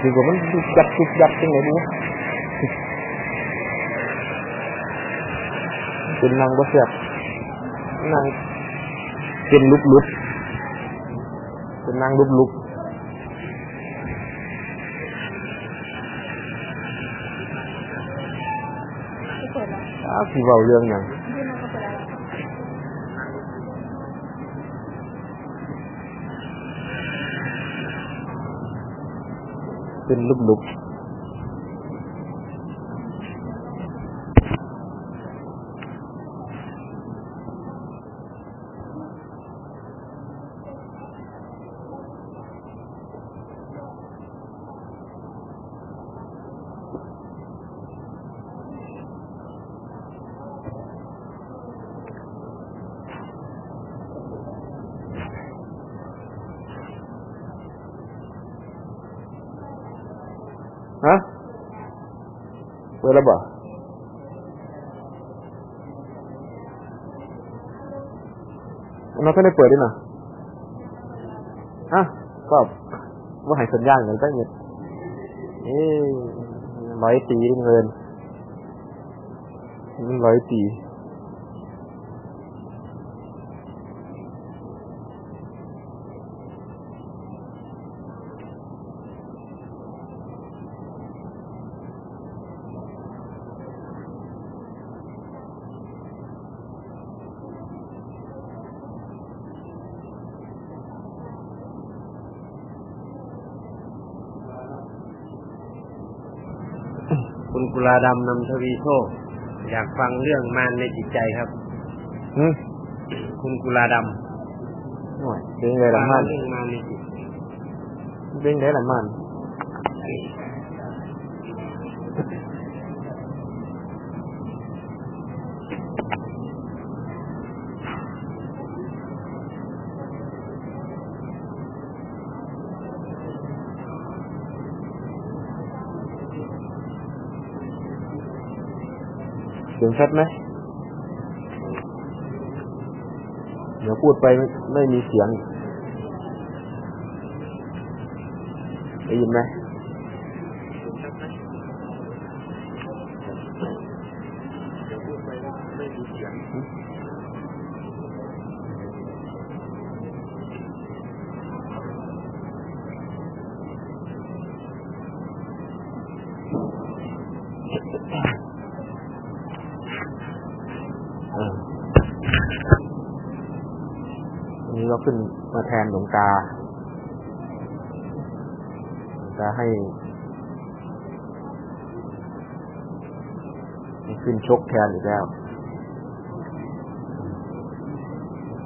คือว่ามันยุบยับยุบยับจังไงดูเป็นนางบ่เสียบนางเป็นลุกลุกเป็นนางลุกลุกอ้าวสิเว้าเรื่องหยัง เป็นลุกลุก ฮะเปิดแล้วบ่ เราก็ได้เปิดด้วยนะฮะก็ว่าให้สัญญาณกันตั้งเงินเอ้ร้อยตีเงินร้อยตี คุณกุลาดำนำทวีโชคอยากฟังเรื่องมารในจิตใจครับอืมคุณกุลาดหน่อยเป็นำไงล่ะมันเรื่องมารในจิตเป็นไงล่ะมันเสี ยงชัดไหมเดี๋ยวพูดไปไม่ไม่มีเสียงได้ยินไหมอ่าวันนี้เราขึ้นมาแทนห ลวงตาจะให้ให้ขึ้นชกแทนอีกแล้ว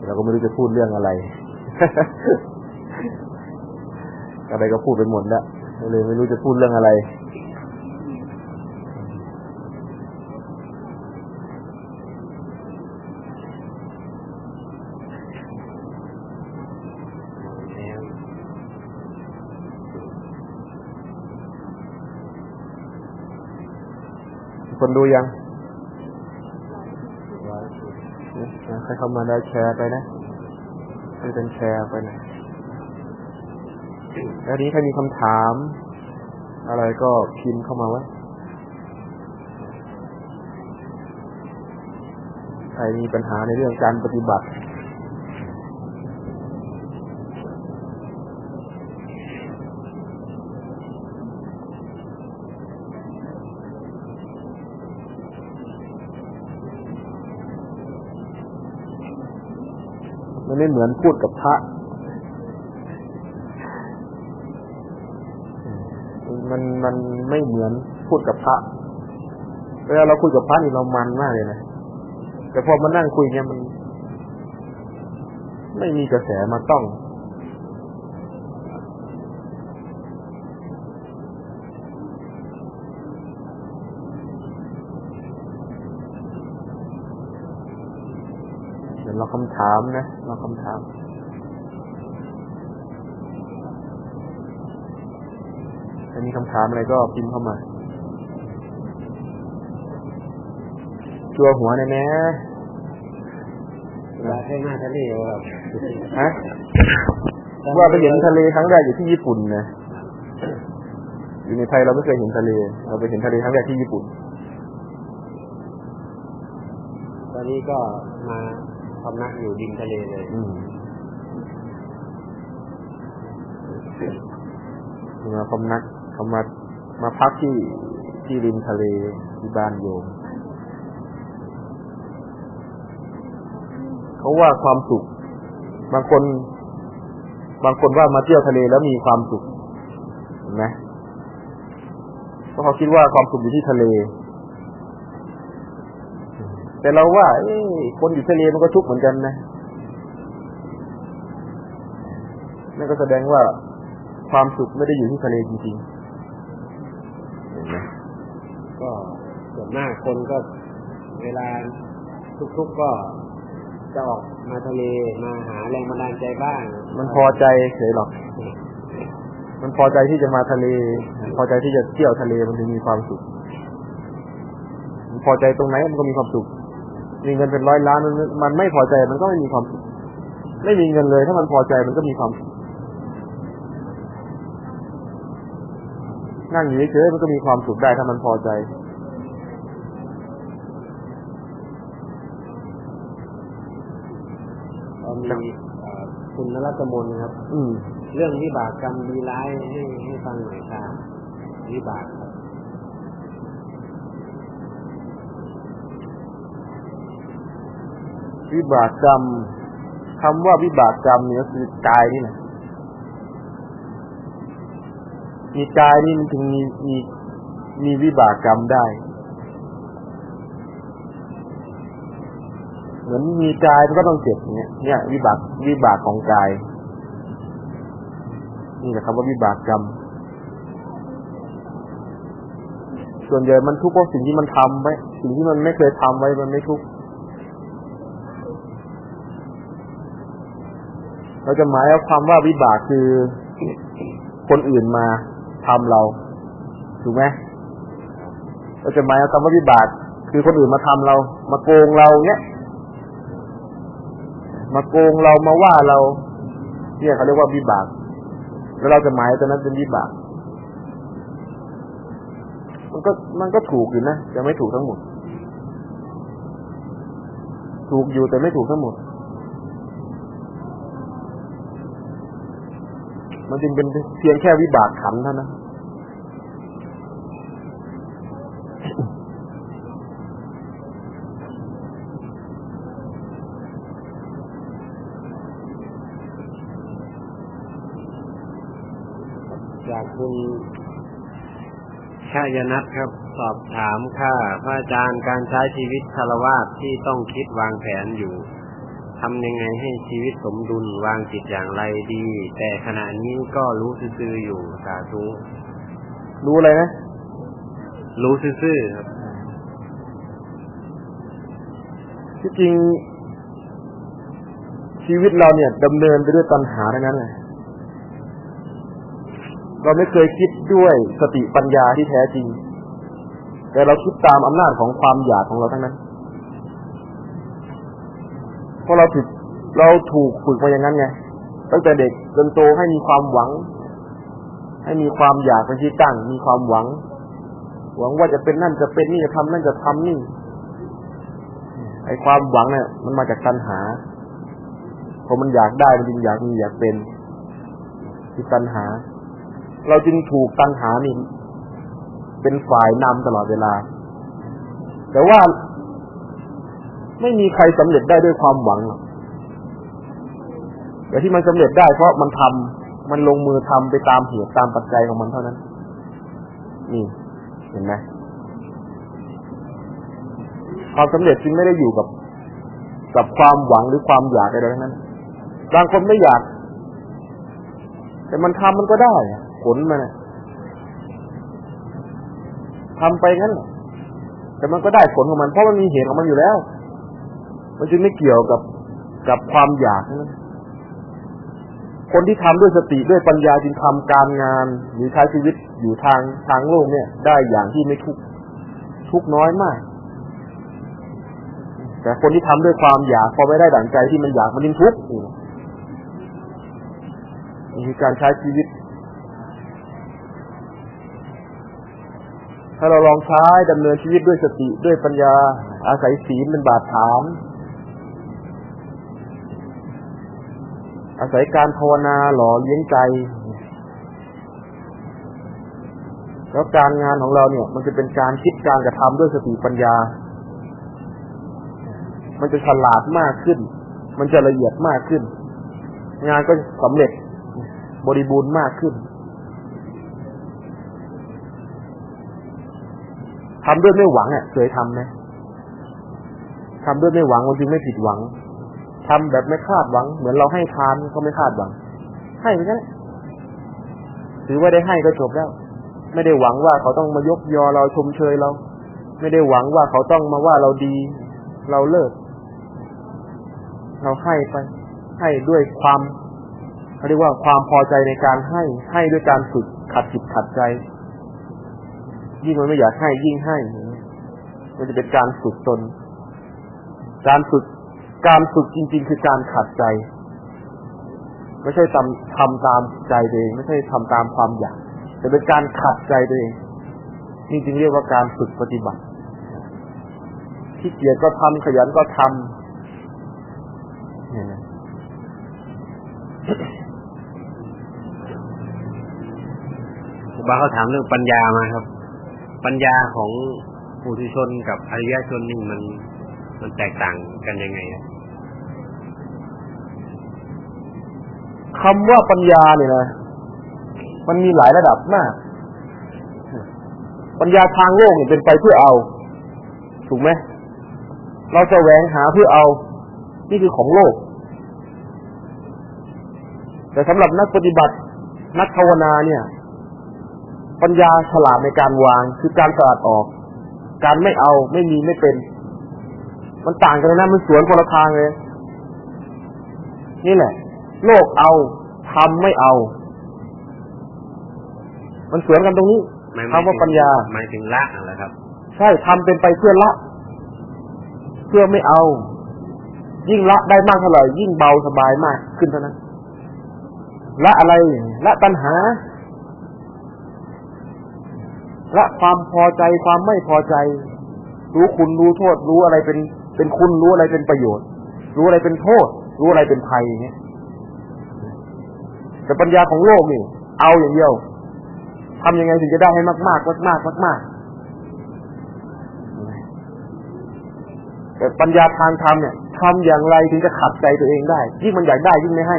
เราก็ไม่รู้จะพูดเรื่องอะไรอะไรก็พูดไปหมดแล้วเลยไม่รู้จะพูดเรื่องอะไร คนดูยังใครเข้ามาได้แชร์ไปนะช่วยกันแชร์ไปนะแล้วนี้ใครมีคำถาม อะไรก็พิมพ์เข้ามาไว้ใครมีปัญหาในเรื่องการปฏิบัติ ไม่เหมือนพูดกับพระมันมันไม่เหมือนพูดกับพระเวลาเราคุยกับพระนี่เรามันมากเลยนะแต่พอมานั่งคุยเนี่ยมัน ไม่มีกระแสมาต้อง เดี๋ยวเรา คำถามนะเราคำถามถ้ามีคำถามอะไรก็พิมพ์เข้ามาชัวหัวแน่แน่เวลาให้หน้าทะเลครับฮะว่าไปเห็นทะเลครั้งแรกอยู่ที่ญี่ปุ่นนะอยู่ในไทยเราไม่เคยเห็นทะเล เราไปเห็นทะเลครั้งแรกที่ญี่ปุ่น ตอนนี้ก็มา พำนักอยู่ริมทะเลเลยมมาพำนักเขามามาพักที่ที่ริมทะเลที่บ้านโยมเขาว่าความสุข บางคน บางคนว่ามาเที่ยวทะเลแล้วมีความสุขเห็นไหมเพราะเขาคิดว่าความสุขอยู่ที่ทะเล แต่เราว่าเอ้ยคนอยู่ทะเลมันก็ทุกข์เหมือนกันนะนั่นก็แสดงว่าความสุขไม่ได้อยู่ที่ทะเลจริงๆเห็นไหมก็ส่วนมากคนก็เวลาทุกๆก็จะออกมาทะเลมาหาแรงบันดาลใจบ้าง มันพอใจเฉยหรอก มันพอใจที่จะมาทะเล พอใจที่จะเที่ยวทะเลมันถึงมีความสุขมันพอใจตรงไหนมันก็มีความสุข มีเงินเป็นร้อยล้านมันมันไม่พอใจมันก็ไม่มีความสุขไม่มีเงินเลย ถ้ามันพอใจมันก็มีความสุขนั่งอยู่เฉยๆมันก็มีความสุขได้ถ้ามันพอใจก็มีเอ่อคุณนรัตมนนะครับ อืม เรื่องวิบากกรรมดีร้ายให้ให้ฟังหน่อยค่ะวิบากครับ วิบากกรรมคำว่าวิบากกรรมเนี่ยคือกายนี่แหละมีกายนี่มันถึงมีมีมีวิบากกรรมได้ เหมือนมีกายมันก็ต้องเจ็บเนี่ยเนี่ย วิบากวิบากของกาย นี่แหละคำว่าวิบากกรรม ส่วนใหญ่มันทุกข์เพราะสิ่งที่มันทำไว้ สิ่งที่มันไม่เคยทำไว้มันไม่ทุกข์ เราจะหมายเอาความว่าวิบากคือคนอื่นมาทำเราถูกไหมเราจะหมายเอาคำว่าวิบากคือคนอื่นมาทำเรา มาโกงเราเนี้ย มาโกงเรามาว่าเราเนี่ยเขาเรียกว่าวิบาก แล้วเราจะหมายตอนนั้นเป็นวิบาก มันก็มันก็ถูกอยู่นะจะไม่ถูกทั้งหมด ถูกอยู่แต่ไม่ถูกทั้งหมด มันจึงเป็นเพียงแค่วิบากขันเท่านั้นจากคุณชายนัทครับ สอบถามค่ะพระอาจารย์การใช้ชีวิตคารวาสที่ต้องคิดวางแผนอยู่ ทำยังไงให้ชีวิตสมดุลวางจิตอย่างไรดี แต่ขณะนี้ก็รู้ซื่อๆอยู่สาธุรู้อะไรนะ รู้ซื่อๆครับที่จริง ชีวิตเราเนี่ยดำเนินไปด้วยตัณหาทั้งนั้นเลยเราไม่เคยคิดด้วยสติปัญญาที่แท้จริง แต่เราคิดตามอำนาจของความอยากของเราทั้งนั้น เพราะเราถูกเราถูกฝึกมาอย่างนั้นไงตั้งแต่เด็กจนโตให้มีความหวัง ให้มีความอยากเป็นที่ตั้ง มีความหวัง หวังว่าจะเป็นนั่นจะเป็นนี่จะทำนั่นจะทำนี่ไอความหวังเนี่ยมันมาจากตัณหาพอมันอยากได้มันจึงอยากมีอยากเป็นคือตัณหา เราจึงถูกตัณหานี่เป็นฝ่ายนำตลอดเวลา แต่ว่า ไม่มีใครสำเร็จได้ด้วยความหวังแต่ที่มันสำเร็จได้เพราะมันทำมันลงมือทำไปตามเหตุตามปัจจัยของมันเท่านั้น นี่เห็นไหมความสำเร็จจึงไม่ได้อยู่กับ กับความหวังหรือความอยากอะไรทั้งนั้นบางคนไม่อยาก แต่มันทำมันก็ได้ผลมันอะทำไปงั้นแต่มันก็ได้ผลของมันเพราะมันมีเหตุของมันอยู่แล้ว มันจึงไม่เกี่ยวกับกับความอยากนั้นคนที่ทำด้วยสติด้วยปัญญาจึงทำการงานหรือใช้ชีวิตอยู่ทางทางโลกเนี่ย ได้อย่างที่ไม่ทุกข์ทุกข์น้อยมาก แต่คนที่ทำด้วยความอยากพอไม่ได้ดั่งใจที่มันอยากมันยิ่งทุกข์อีกนี่คือการใช้ชีวิต ถ้าเราลองใช้ดำเนินชีวิตด้วยสติด้วยปัญญาอาศัยศีลเป็นบาดฐาน อาศัยการภาวนาหล่อเลี้ยงใจ แล้วการงานของเราเนี่ย มันจะเป็นการคิดการกระทำด้วยสติปัญญา มันจะฉลาดมากขึ้น มันจะละเอียดมากขึ้น งานก็สำเร็จบริบูรณ์มากขึ้นทำด้วยไม่หวังอะเคยทำไหมทำด้วยไม่หวังมันจึงไม่ผิดหวัง ทำแบบไม่คาดหวัง เหมือนเราให้ทานก็ไม่คาดหวัง ให้ไปนั่ถือว่าได้ให้ก็จบแล้ว ไม่ได้หวังว่าเขาต้องมายกยอเราชมเชยเรา ไม่ได้หวังว่าเขาต้องมาว่าเราดี เราเลิก เราให้ไป ให้ด้วยความเขาเรียกว่าความพอใจในการให้ ให้ด้วยการฝึกขัดจิตขัดใจ ยิ่งมันไม่อยากให้ยิ่งให้ มันจะเป็นการฝึกตน การฝึก การฝึกจริง ๆ คือการขัดใจ ไม่ใช่ทำทำตามใจตัวเอง ไม่ใช่ทำตามความอยากแต่เป็นการขัดใจตัวเองนี่จึงเรียกว่าการฝึกปฏิบัติที่เกียจก็ทำขยันก็ทำเนี่ยนะบาเขาถามเรื่องปัญญามาครับ ปัญญาของปุถุชนกับอริยชนนี่มันมันแตกต่างกันยังไงค คำว่าปัญญาเนี่ยนะ มันมีหลายระดับมาก ปัญญาทางโลกเนี่ยเป็นไปเพื่อเอา ถูกไหมเราจะแหวงหาเพื่อเอา นี่คือของโลก แต่สำหรับนักปฏิบัติ นักภาวนาเนี่ย ปัญญาฉลาดในการวาง คือการสลัดออก การไม่เอาไม่มีไม่เป็น มันต่างกันนะมันสวนคนละทางเลย นี่แหละ โลกเอาทำไม่เอา มันสวนกันตรงนี้คำว่าปัญญาหมายถึงละอะไรครับ ใช่ทำเป็นไปเพื่อละ เพื่อไม่เอา ยิ่งละได้มากเท่าไหร่ยิ่งเบาสบายมากขึ้นเท่านั้นละอะไรละตัณหาละความพอใจความไม่พอใจ รู้คุณรู้โทษ รู้อะไรเป็นเป็นคุณรู้อะไรเป็นประโยชน์ รู้อะไรเป็นโทษ รู้อะไรเป็นภัยเนี่ย แต่ปัญญาของโลกนี่ เอาอย่างเดียวทำยังไงถึงจะได้ให้มากมากมากมากมากมากแต่ปัญญาทางธรรมเนี่ยทำอย่างไรถึงจะขัดใจตัวเองได้ยิ่งมันอยากได้ยิ่งไม่ให้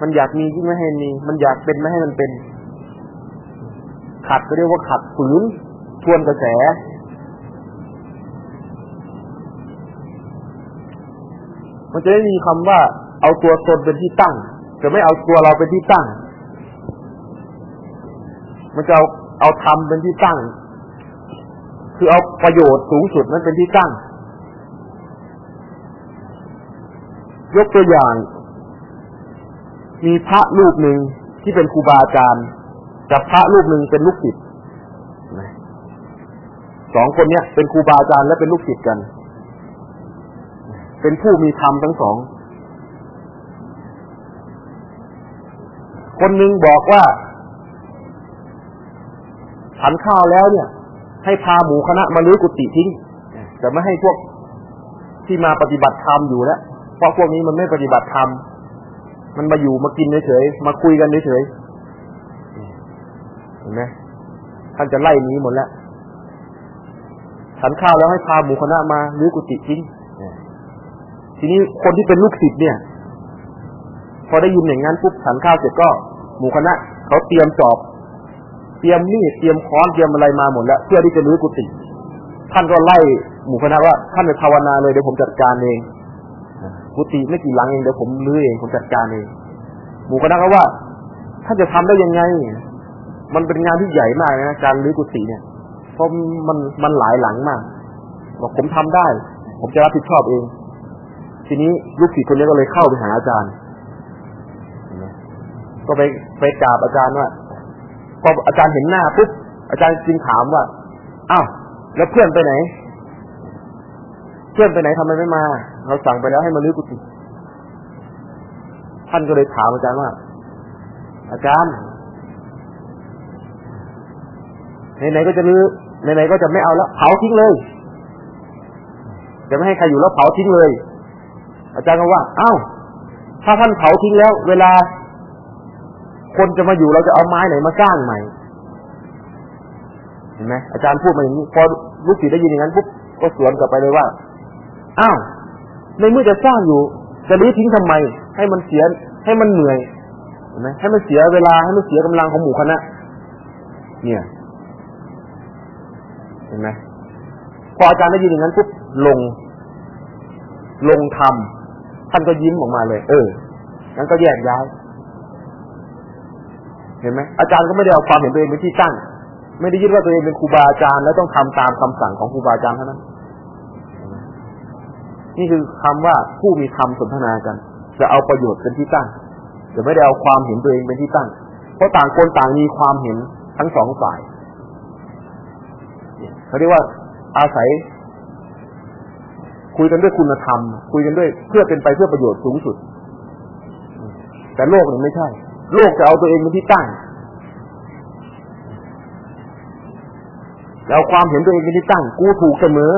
มันอยากมียิ่งไม่ให้มี มันอยากเป็นไม่ให้มันเป็น ขัดก็เรียกว่าขัดฝืนทวนกระแสมันจะไม่มีคำว่าเอาตัวตนเป็นที่ตั้ง จะไม่เอาตัวเราเป็นที่ตั้ง มันจะเอาเอาธรรมเป็นที่ตั้ง คือเอาประโยชน์สูงสุดนั้นเป็นที่ตั้ง ยกตัวอย่าง มีพระรูปหนึ่งที่เป็นครูบาอาจารย์กับพระรูปหนึ่งเป็นลูกศิษย์สองคนเนี้ยเป็นครูบาอาจารย์และเป็นลูกศิษย์กัน เป็นผู้มีธรรมทั้งสอง คนหนึ่งบอกว่าฉันข้าวแล้วเนี่ย ให้พาหมูคณะมาลื้อกุฏิทิ้งแต่ไม่ให้พวกที่มาปฏิบัติธรรมอยู่แล้วเพราะพวกนี้มันไม่ปฏิบัติธรรมมันมาอยู่มากินเฉยๆมาคุยกันเฉยๆห็นไหมท่านจะไล่นี้หมดแล้วฉันข้าวแล้วให้พาหมู่คณะมาหรือกุฏิทิ้งทีนี้คนที่เป็นลูกศิษย์เนี่ย พอได้ยินอย่างนั้นปุ๊บฉันข้าวเสร็จก็ หมู่คณะเขาเตรียมจอบ เตรียมมีดเตรียมค้อนเตรียมอะไรมาหมดแล้วเพื่อที่จะรื้อกุฏิท่านก็ไล่หมู่คณะว่าท่านไปภาวนาเลยเดี๋ยวผมจัดการเองกุฏิไม่กี่หลังเองเดี๋ยวผมรื้อเองผมจัดการเองหมู่คณะก็ว่าท่านจะทำได้ยังไง มันเป็นงานที่ใหญ่มากนะการรื้อกุฏิเนี่ยเพราะมันมันหลายหลังมากบอกผมทำได้ ผมจะรับผิดชอบเอง ทีนี้ลูกศิษย์คนนี้ก็เลยเข้าไปหาอาจารย์ ก็ไปไปกราบอาจารย์ว่าพออาจารย์เห็นหน้าปุ๊บอาจารย์จึงถามว่าอ้าวแล้วเพื่อนไปไหน เพื่อนไปไหนทำไมไม่มา เราสั่งไปแล้วให้มาลื้อกุฏิท่านก็เลยถามอาจารย์ว่า อาจารย์ไหนๆก็จะรื้อไหนๆก็จะไม่เอาแล้วเผาทิ้งเลยจะไม่ให้ใครอยู่แล้วเผาทิ้งเลย อาจารย์ก็ว่าอ้าวถ้าท่านเผาทิ้งแล้ว เวลา คนจะมาอยู่เราจะเอาไม้ไหนมาสร้างใหม่เห็นไหมอาจารย์พูดมาอย่างนี้พอลูกศิษย์ได้ยินอย่างนั้นปุ๊บก็สวนกลับไปเลยว่าอ้าวในเมื่อจะสร้างอยู่ จะรื้อทิ้งทำไม ให้มันเสียให้มันเหนื่อยเห็นไหมให้มันเสียเวลาให้มันเสียกำลังของหมู่คณะเนี่ยเห็นไหมพออาจารย์ได้ยินอย่างนั้นปุ๊บลง ลงทำท่านก็ยิ้มออกมาเลย เอองั้นก็แยกย้าย เห็นไหมอาจารย์ก็ไม่ได้เอาความเห็นตัวเองเป็นที่ตั้ง ไม่ได้ยึดว่าตัวเองเป็นครูบาอาจารย์ แล้วต้องทำตามคำสั่งของครูบาอาจารย์เท่านั้นนี่คือคำว่าผู้มีคำสนทนากัน จะเอาประโยชน์เป็นที่ตั้งจะไม่ได้เอาความเห็นตัวเองเป็นที่ตั้ง เพราะต่างคนต่างมีความเห็นทั้งสองฝ่ายเขาเรียกว่าอาศัย คุยกันด้วยคุณธรรม คุยกันด้วยเพื่อเป็นไปเพื่อประโยชน์สูงสุด แต่โลกนี่ไม่ใช่ โลกจะเอาตัวเองเป็นที่ตั้ง แล้วความเห็นตัวเองเป็นที่ตั้ง กูถูกเสมอ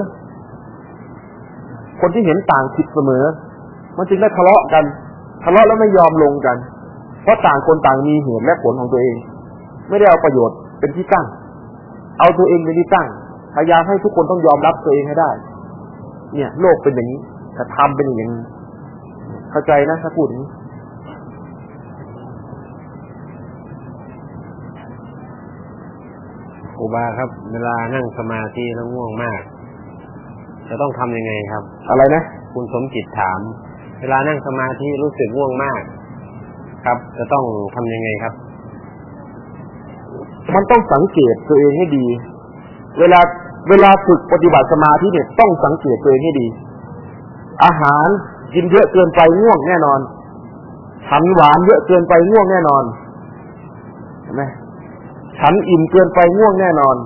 คนที่เห็นต่างผิดเสมอ มันจึงได้ทะเลาะกัน ทะเลาะแล้วไม่ยอมลงกัน เพราะต่างคนต่างมีเหตุและผลของตัวเอง ไม่ได้เอาประโยชน์เป็นที่ตั้ง เอาตัวเองเป็นที่ตั้ง พยายามให้ทุกคนต้องยอมรับตัวเองให้ได้ เนี่ย โลกเป็นอย่างนี้แต่ทำเป็นอย่างนี้ เข้าใจนะถ้าพูดอย่างนี้ ครูบาครับ เวลานั่งสมาธิแล้วง่วงมาก จะต้องทำยังไงครับ อะไรนะคุณสมจิตถาม เวลานั่งสมาธิรู้สึกง่วงมาก ครับ จะต้องทำยังไงครับ มันต้องสังเกตตัวเองให้ดี เวลาเวลาฝึกปฏิบัติสมาธิเนี่ยต้องสังเกตตัวเองให้ดี อาหารกินเยอะเกินไปง่วงแน่นอนฉันหวานเยอะเกินไปง่วงแน่นอนเห็นไหม ฉันอิ่มเกินไปง่วงแน่นอน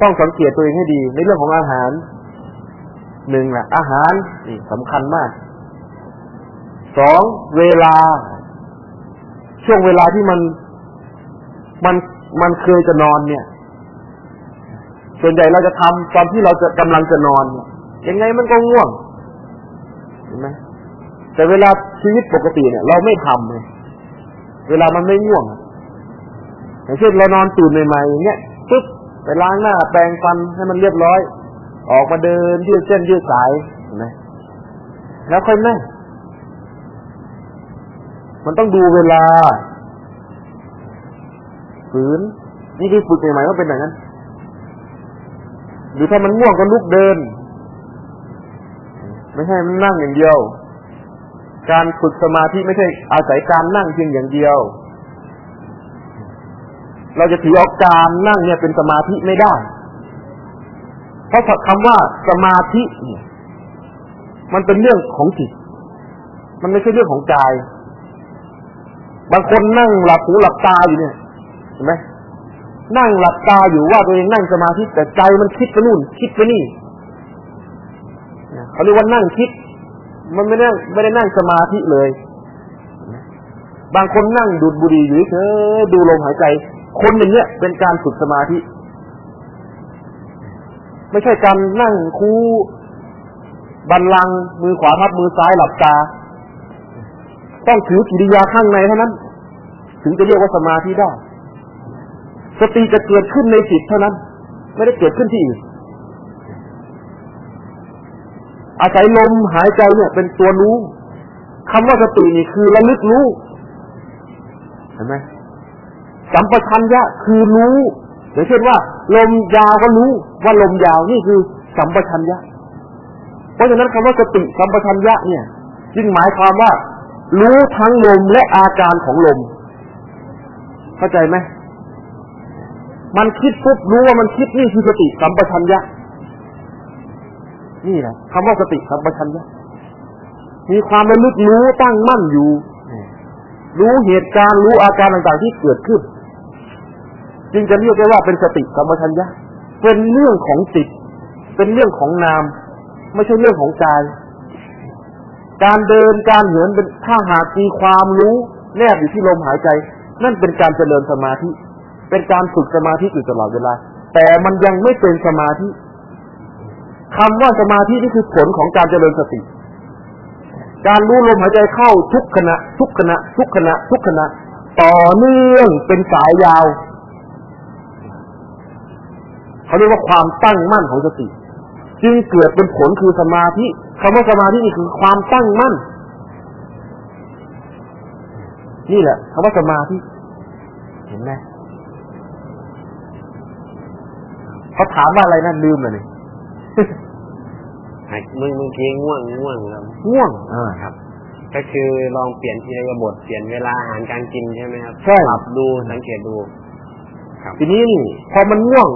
ต้องสังเกตตัวเองให้ดี ในเรื่องของอาหารหนึ่งแหละอาหารนี่สำคัญมากสองเวลา ช่วงเวลาที่มันมันมันเคยจะนอนเนี่ย ส่วนใหญ่เราจะทำตอนที่เราจะกำลังจะนอนเนี่ยยังไงมันก็ง่วงเห็นไหมแต่เวลาชีวิตปกติเนี่ย เราไม่ทำเลยเวลามันไม่ง่วง อย่างเช่นเรานอนตื่นใหม่ๆอย่างเงี้ยปึ๊บไปล้างหน้าแปรงฟันให้มันเรียบร้อย ออกมาเดินยืดเส้นยืดสายเห็นไหมแล้วค่อยนั่งมันต้องดูเวลาฝืนนี่คือฝึกใหม่ๆก็เป็นอย่างนั้น หรือถ้ามันง่วงก็ลุกเดิน ไม่ใช่มันนั่งอย่างเดียว การฝึกสมาธิไม่ใช่อาศัยการนั่งเพียงอย่างเดียว เราจะถือเอาการนั่งเนี่ยเป็นสมาธิไม่ได้ เพราะคำว่าสมาธิเนี่ยมันเป็นเรื่องของจิต มันไม่ใช่เรื่องของกาย บางคนนั่งหลับหูหลับตาอยู่เนี่ย เห็นไหมนั่งหลับตาอยู่ว่าตัวเองนั่งสมาธิแต่ใจมันคิดไปนู่น คิดไปนี่เขาเรียกว่านั่งคิด มันไม่ได้ไม่ได้นั่งสมาธิเลย บางคนนั่งดูดบุหรี่อยู่เฉยดูลมหายใจ คนอย่างเนี้ยเป็นการฝึกสมาธิ ไม่ใช่การนั่งคูบันลังมือขวาทับมือซ้ายหลับตา ต้องถือกิริยาข้างในเท่านั้น ถึงจะเรียกว่าสมาธิได้ สติจะเกิดขึ้นในจิตเท่านั้น ไม่ได้เกิดขึ้นที่อื่นอาศัยลมหายใจเนี่ยเป็นตัวรู้คำว่าสตินี่คือระลึกรู้ เห็นไหม สัมปชัญญะคือรู้อย่างเช่นว่า ลมยาวก็รู้ว่าลมยาวนี่คือสัมปชัญญะ เพราะฉะนั้นคำว่าสติสัมปชัญญะเนี่ยจึงหมายความว่า รู้ทั้งลมและอาการของลม เข้าใจไหมมันคิดปุ๊บรู้ว่ามันคิดนี่คือสติสัมปชัญญะ นี่แหละคำว่าสติสัมปชัญญะ มีความระลึกรู้ตั้งมั่นอยู่ รู้เหตุการณ์รู้อาการต่างๆที่เกิดขึ้น จึงจะเรียกได้ว่าเป็นสติสัมปชัญญะเป็นเรื่องของจิต เป็นเรื่องของนาม ไม่ใช่เรื่องของกาย การเดินการเหินเป็นถ้าหากมีความรู้ แนบอยู่ที่ลมหายใจ นั่นเป็นการเจริญสมาธิ เป็นการฝึกสมาธิอยู่ตลอดเวลา แต่มันยังไม่เป็นสมาธิคำว่าสมาธินี่คือผลของการเจริญสติ การรู้ลมหายใจเข้าทุกขณะ ทุกขณะ ทุกขณะ ทุกขณะ ต่อเนื่องเป็นสายยาว เขาเรียกว่าความตั้งมั่นของสติ จึงเกิดเป็นผลคือสมาธิคำว่าสมาธินี่คือความตั้งมั่น นี่แหละคำว่าสมาธิเห็นไหมเขาถามว่าอะไรนั่นลืมเลยนี่มึงเมื่อกี้ง่วงง่วงครับง่วงอ่าครับก็คือลองเปลี่ยนทีละบทเปลี่ยนเวลาอาหารการกินใช่ไหมครับใช่ปรับดูสังเกตดูครับทีนี้นี่พอมันง่วง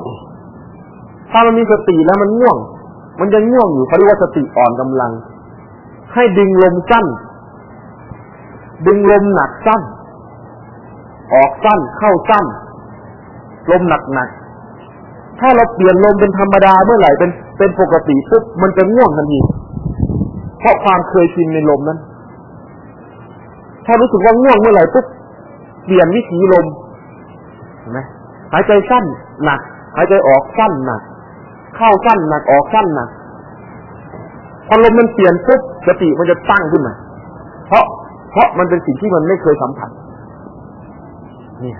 ถ้ามันมีสติแล้วมันง่วง มันยังง่วงอยู่เขาเรียกว่าสติอ่อนกำลัง ให้ดึงลมสั้น ดึงลมหนักสั้น ออกสั้นเข้าสั้น ลมหนักหนักถ้าเราเปลี่ยนลมเป็นธรรมดาเมื่อไหร่เป็นเป็นปกติปุ๊บมันจะง่วงทันทีเพราะความเคยชินในลมนั้น ถ้ารู้สึกว่าง่วงเมื่อไหร่ปุ๊บเปลี่ยนวิถีลมเห็นไหมหายใจสั้นหนักหายใจออกสั้นหนัก เข้าสั้นหนักออกสั้นหนักพอลมมันเปลี่ยนปุ๊บสติมันจะตั้งขึ้นมา เพราะเพราะมันเป็นสิ่งที่มันไม่เคยสัมผัสเนี่ย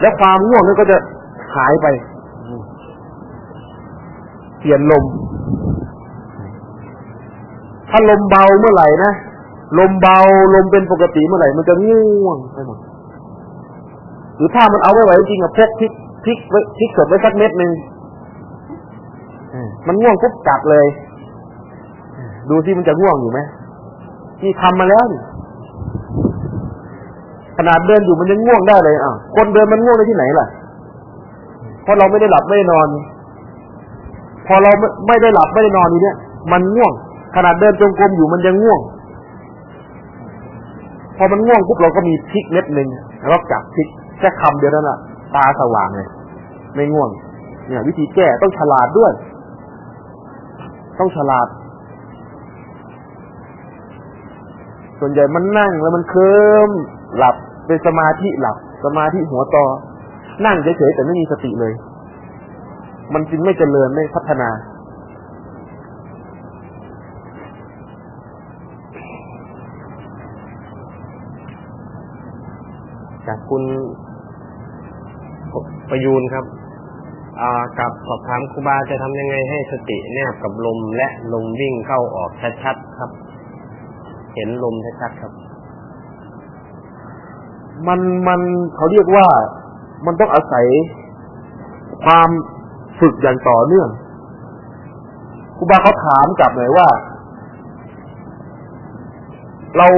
แล้วความง่วงนี่ก็จะหายไปเปลี่ยนลม ถ้าลมเบาเมื่อไหร่นะลมเบาลมเป็นปกติเมื่อไหร่มันจะง่วงไปหมดหรือถ้ามันเอาไม่ไหวจริงอะพกพริกพริกไว้พริกสดไว้สักเม็ดหนึ่ง มันง่วงปุ๊บกัดเลย ดูที่มันจะง่วงอยู่ไหมนี่ทำมาแล้วขนาดเดินอยู่มันยังง่วงได้เลยอะคนเดินมันง่วงได้ที่ไหนล่ะเพราะเราไม่ได้หลับไม่ได้นอน พอเราไม่ไม่ได้หลับไม่ได้นอนอยู่เนี่ย มันง่วง ขนาดเดินจงกรมอยู่มันยังง่วง พอมันง่วงปุ๊บเราก็มีพริกเม็ดหนึ่งแล้วกัดพริกแค่คำเดียวนั่นแหะตาสว่างเลยไม่ง่วง เนี่ย วิธีแก้ต้องฉลาดด้วย ต้องฉลาด ส่วนใหญ่มันนั่งแล้วมันเคลิมหลับเป็นสมาธิหลับ สมาธิหัวต่อนั่งเฉยๆแต่ไม่มีสติเลย มันจึงไม่เจริญไม่พัฒนาจากคุณประยูนครับ กับสอบถามครูบาจะทำยังไงให้สติแนบกับลมและลมวิ่งเข้าออกชัดๆครับ เห็นลมชัดๆครับ มันมันเขาเรียกว่ามันต้องอาศัยความฝึกอย่างต่อเนื่องครูบาเขาถามกลับหน่อยว่า เรา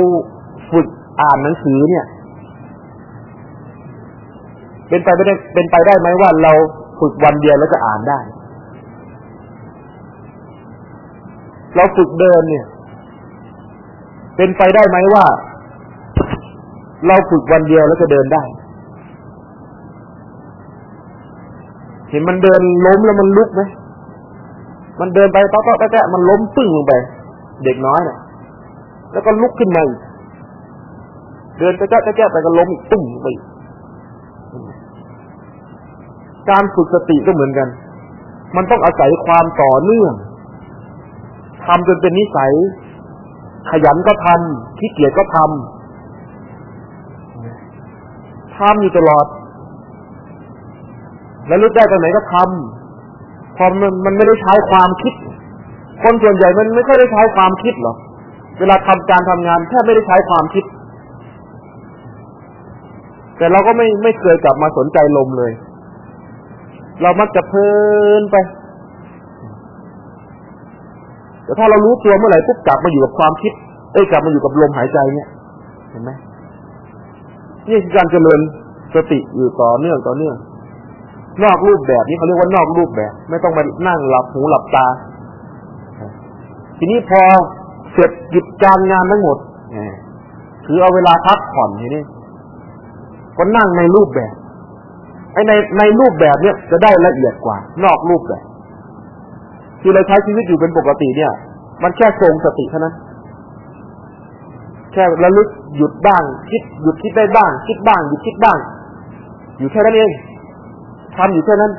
ฝึกอ่านหนังสือเนี่ย เป็นไปไม่ได้เป็นไปได้ไหมว่าเรา ฝึกวันเดียวแล้วจะอ่านได้ เราฝึกเดินเนี่ย เป็นไปได้ไหมว่า เราฝึกวันเดียวแล้วจะเดินได้ เห็นมันเดินล้มแล้วมันลุกไหมมันเดินไปต๊อกต๊อกแต๊ะมันล้มปึ้งลงไป เด็กน้อยเนี่ยแล้วก็ลุกขึ้นมาอีกเดินแต๊ะแต๊ะไปก็ล้มอีกตึ้งไปอีก การฝึกสติก็เหมือนกัน มันต้องอาศัยความต่อเนื่องทำจนเป็นนิสัย ขยันก็ทำขี้เกียจก็ทำทำอยู่ตลอด แล้วรู้ได้ตอนไหนก็ทำพอมันมันไม่ได้ใช้ความคิด คนส่วนใหญ่มันไม่ค่อยได้ใช้ความคิดหรอกเวลาทำการทำงานแทบไม่ได้ใช้ความคิด แต่เราก็ไม่ไม่เคยกลับมาสนใจลมเลย เรามักจะเพลินไป แต่ถ้าเรารู้ตัวเมื่อไหร่ปุ๊บกลับมาอยู่กับความคิด เอ้ยกลับมาอยู่กับลมหายใจเนี่ย เห็นไหมนี่คือการเจริญสติอยู่ต่อเนื่องต่อเนื่อง นอกรูปแบบนี้เขาเรียกว่านอกรูปแบบ ไม่ต้องมานั่งหลับหูหลับตา ทีนี้พอเสร็จกิจการงานทั้งหมดคือเอาเวลาพักผ่อนทีนี้ก็นั่งในรูปแบบ ในในรูปแบบเนี้ยจะได้ละเอียดกว่า นอกรูปแบบคือเราใช้ชีวิตอยู่เป็นปกติเนี่ย มันแค่ทรงสติเท่านั้นแค่ระลึกหยุดบ้าง คิดหยุดคิดได้บ้าง คิดบ้างหยุดคิดบ้าง อยู่แค่นั้นเองทำอยู่แค่นั้น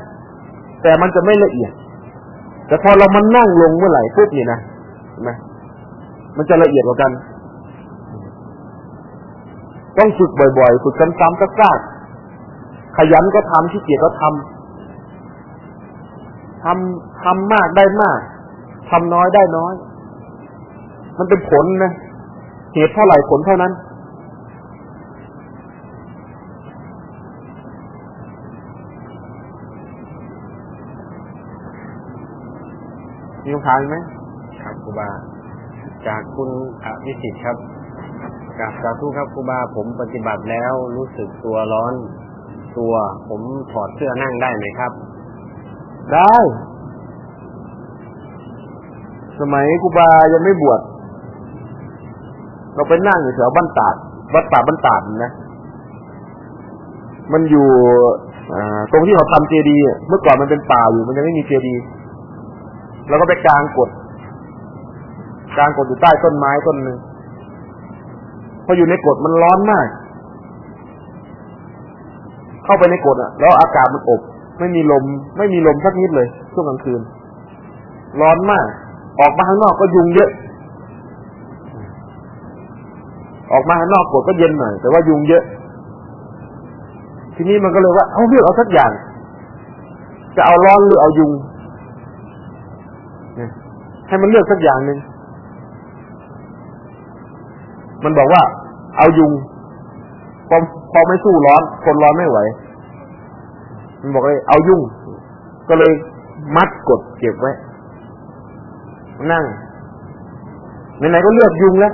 แต่มันจะไม่ละเอียด แต่พอเรามันนั่งลงเมื่อไหร่ปุ๊บนี่นะเห็นไหมมันจะละเอียดกว่ากัน ต้องฝึกบ่อยๆฝึกซ้ำๆซักๆ ขยันก็ทำขี้เกียจก็ทำทำทำมากได้มากทำน้อยได้น้อย มันเป็นผลนะเหตุเท่าไหร่ผลเท่านั้น มีคำถามไหมครับครูบา จากคุณอวิสิทธิ์ครับกราบสาธุครับครูบาผมปฏิบัติแล้วรู้สึกตัวร้อน ตัว ผมถอดเสื้อนั่งได้ไหมครับ ได้ สมัยครูบายังไม่บวชเราไปนั่งอยู่แถวบ้านตาดวัดป่าบ้านตาดนะ มันอยู่ตรงที่เขาทำเจดีย์เมื่อก่อนมันเป็นป่าอยู่มันยังไม่มีเจดีย์แล้วก็ไปกลางกดกลางกดอยู่ใต้ต้นไม้ต้นหนึ่งพออยู่ในกดมันร้อนมาก เข้าไปในกดอะ แล้วอากาศมันอบ ไม่มีลม ไม่มีลมสักนิดเลยช่วงกลางคืน ร้อนมาก ออกมาข้างนอกก็ยุงเยอะ ออกมาข้างนอกกดก็เย็นหน่อย แต่ว่ายุงเยอะ ทีนี้มันก็เลยว่าเอาเลือกเอาสักอย่าง จะเอาร้อนหรือเอายุงให้มันเลือกสักอย่างหนึ่งมันบอกว่า เอายุงพอ พอไม่สู้ร้อนคนร้อนไม่ไหว มันบอกเลยเอายุ่ง ก็เลยมัดกดเก็บไว้ นั่งไหนๆก็เลือกยุงแล้ว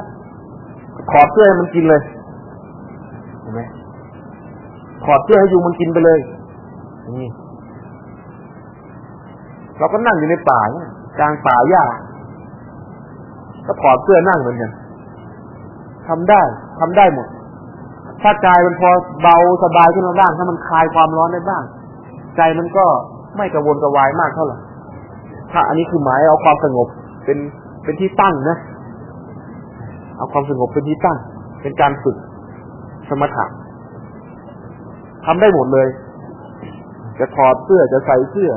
ขอดเสื้อให้มันกินเลยเห็นไหมขอดเสื้อให้ยุงมันกินไปเลยนี่เราก็นั่งอยู่ในป่าเนี่ยกลางป่าหญ้าก็ถอดเสื้อนั่งเหมือนกันทำได้ทำได้หมด ถ้ากายมันพอเบาสบายขึ้นมาบ้าง ถ้ามันคลายความร้อนได้บ้าง ใจมันก็ไม่กระวนกระวายมากเท่าไหร่ถ้าอันนี้คือหมายเอาความสงบเป็นเป็นที่ตั้งนะ เอาความสงบเป็นที่ตั้ง เป็นการฝึกสมถะทำได้หมดเลย จะถอดเสื้อจะใส่เสื้อ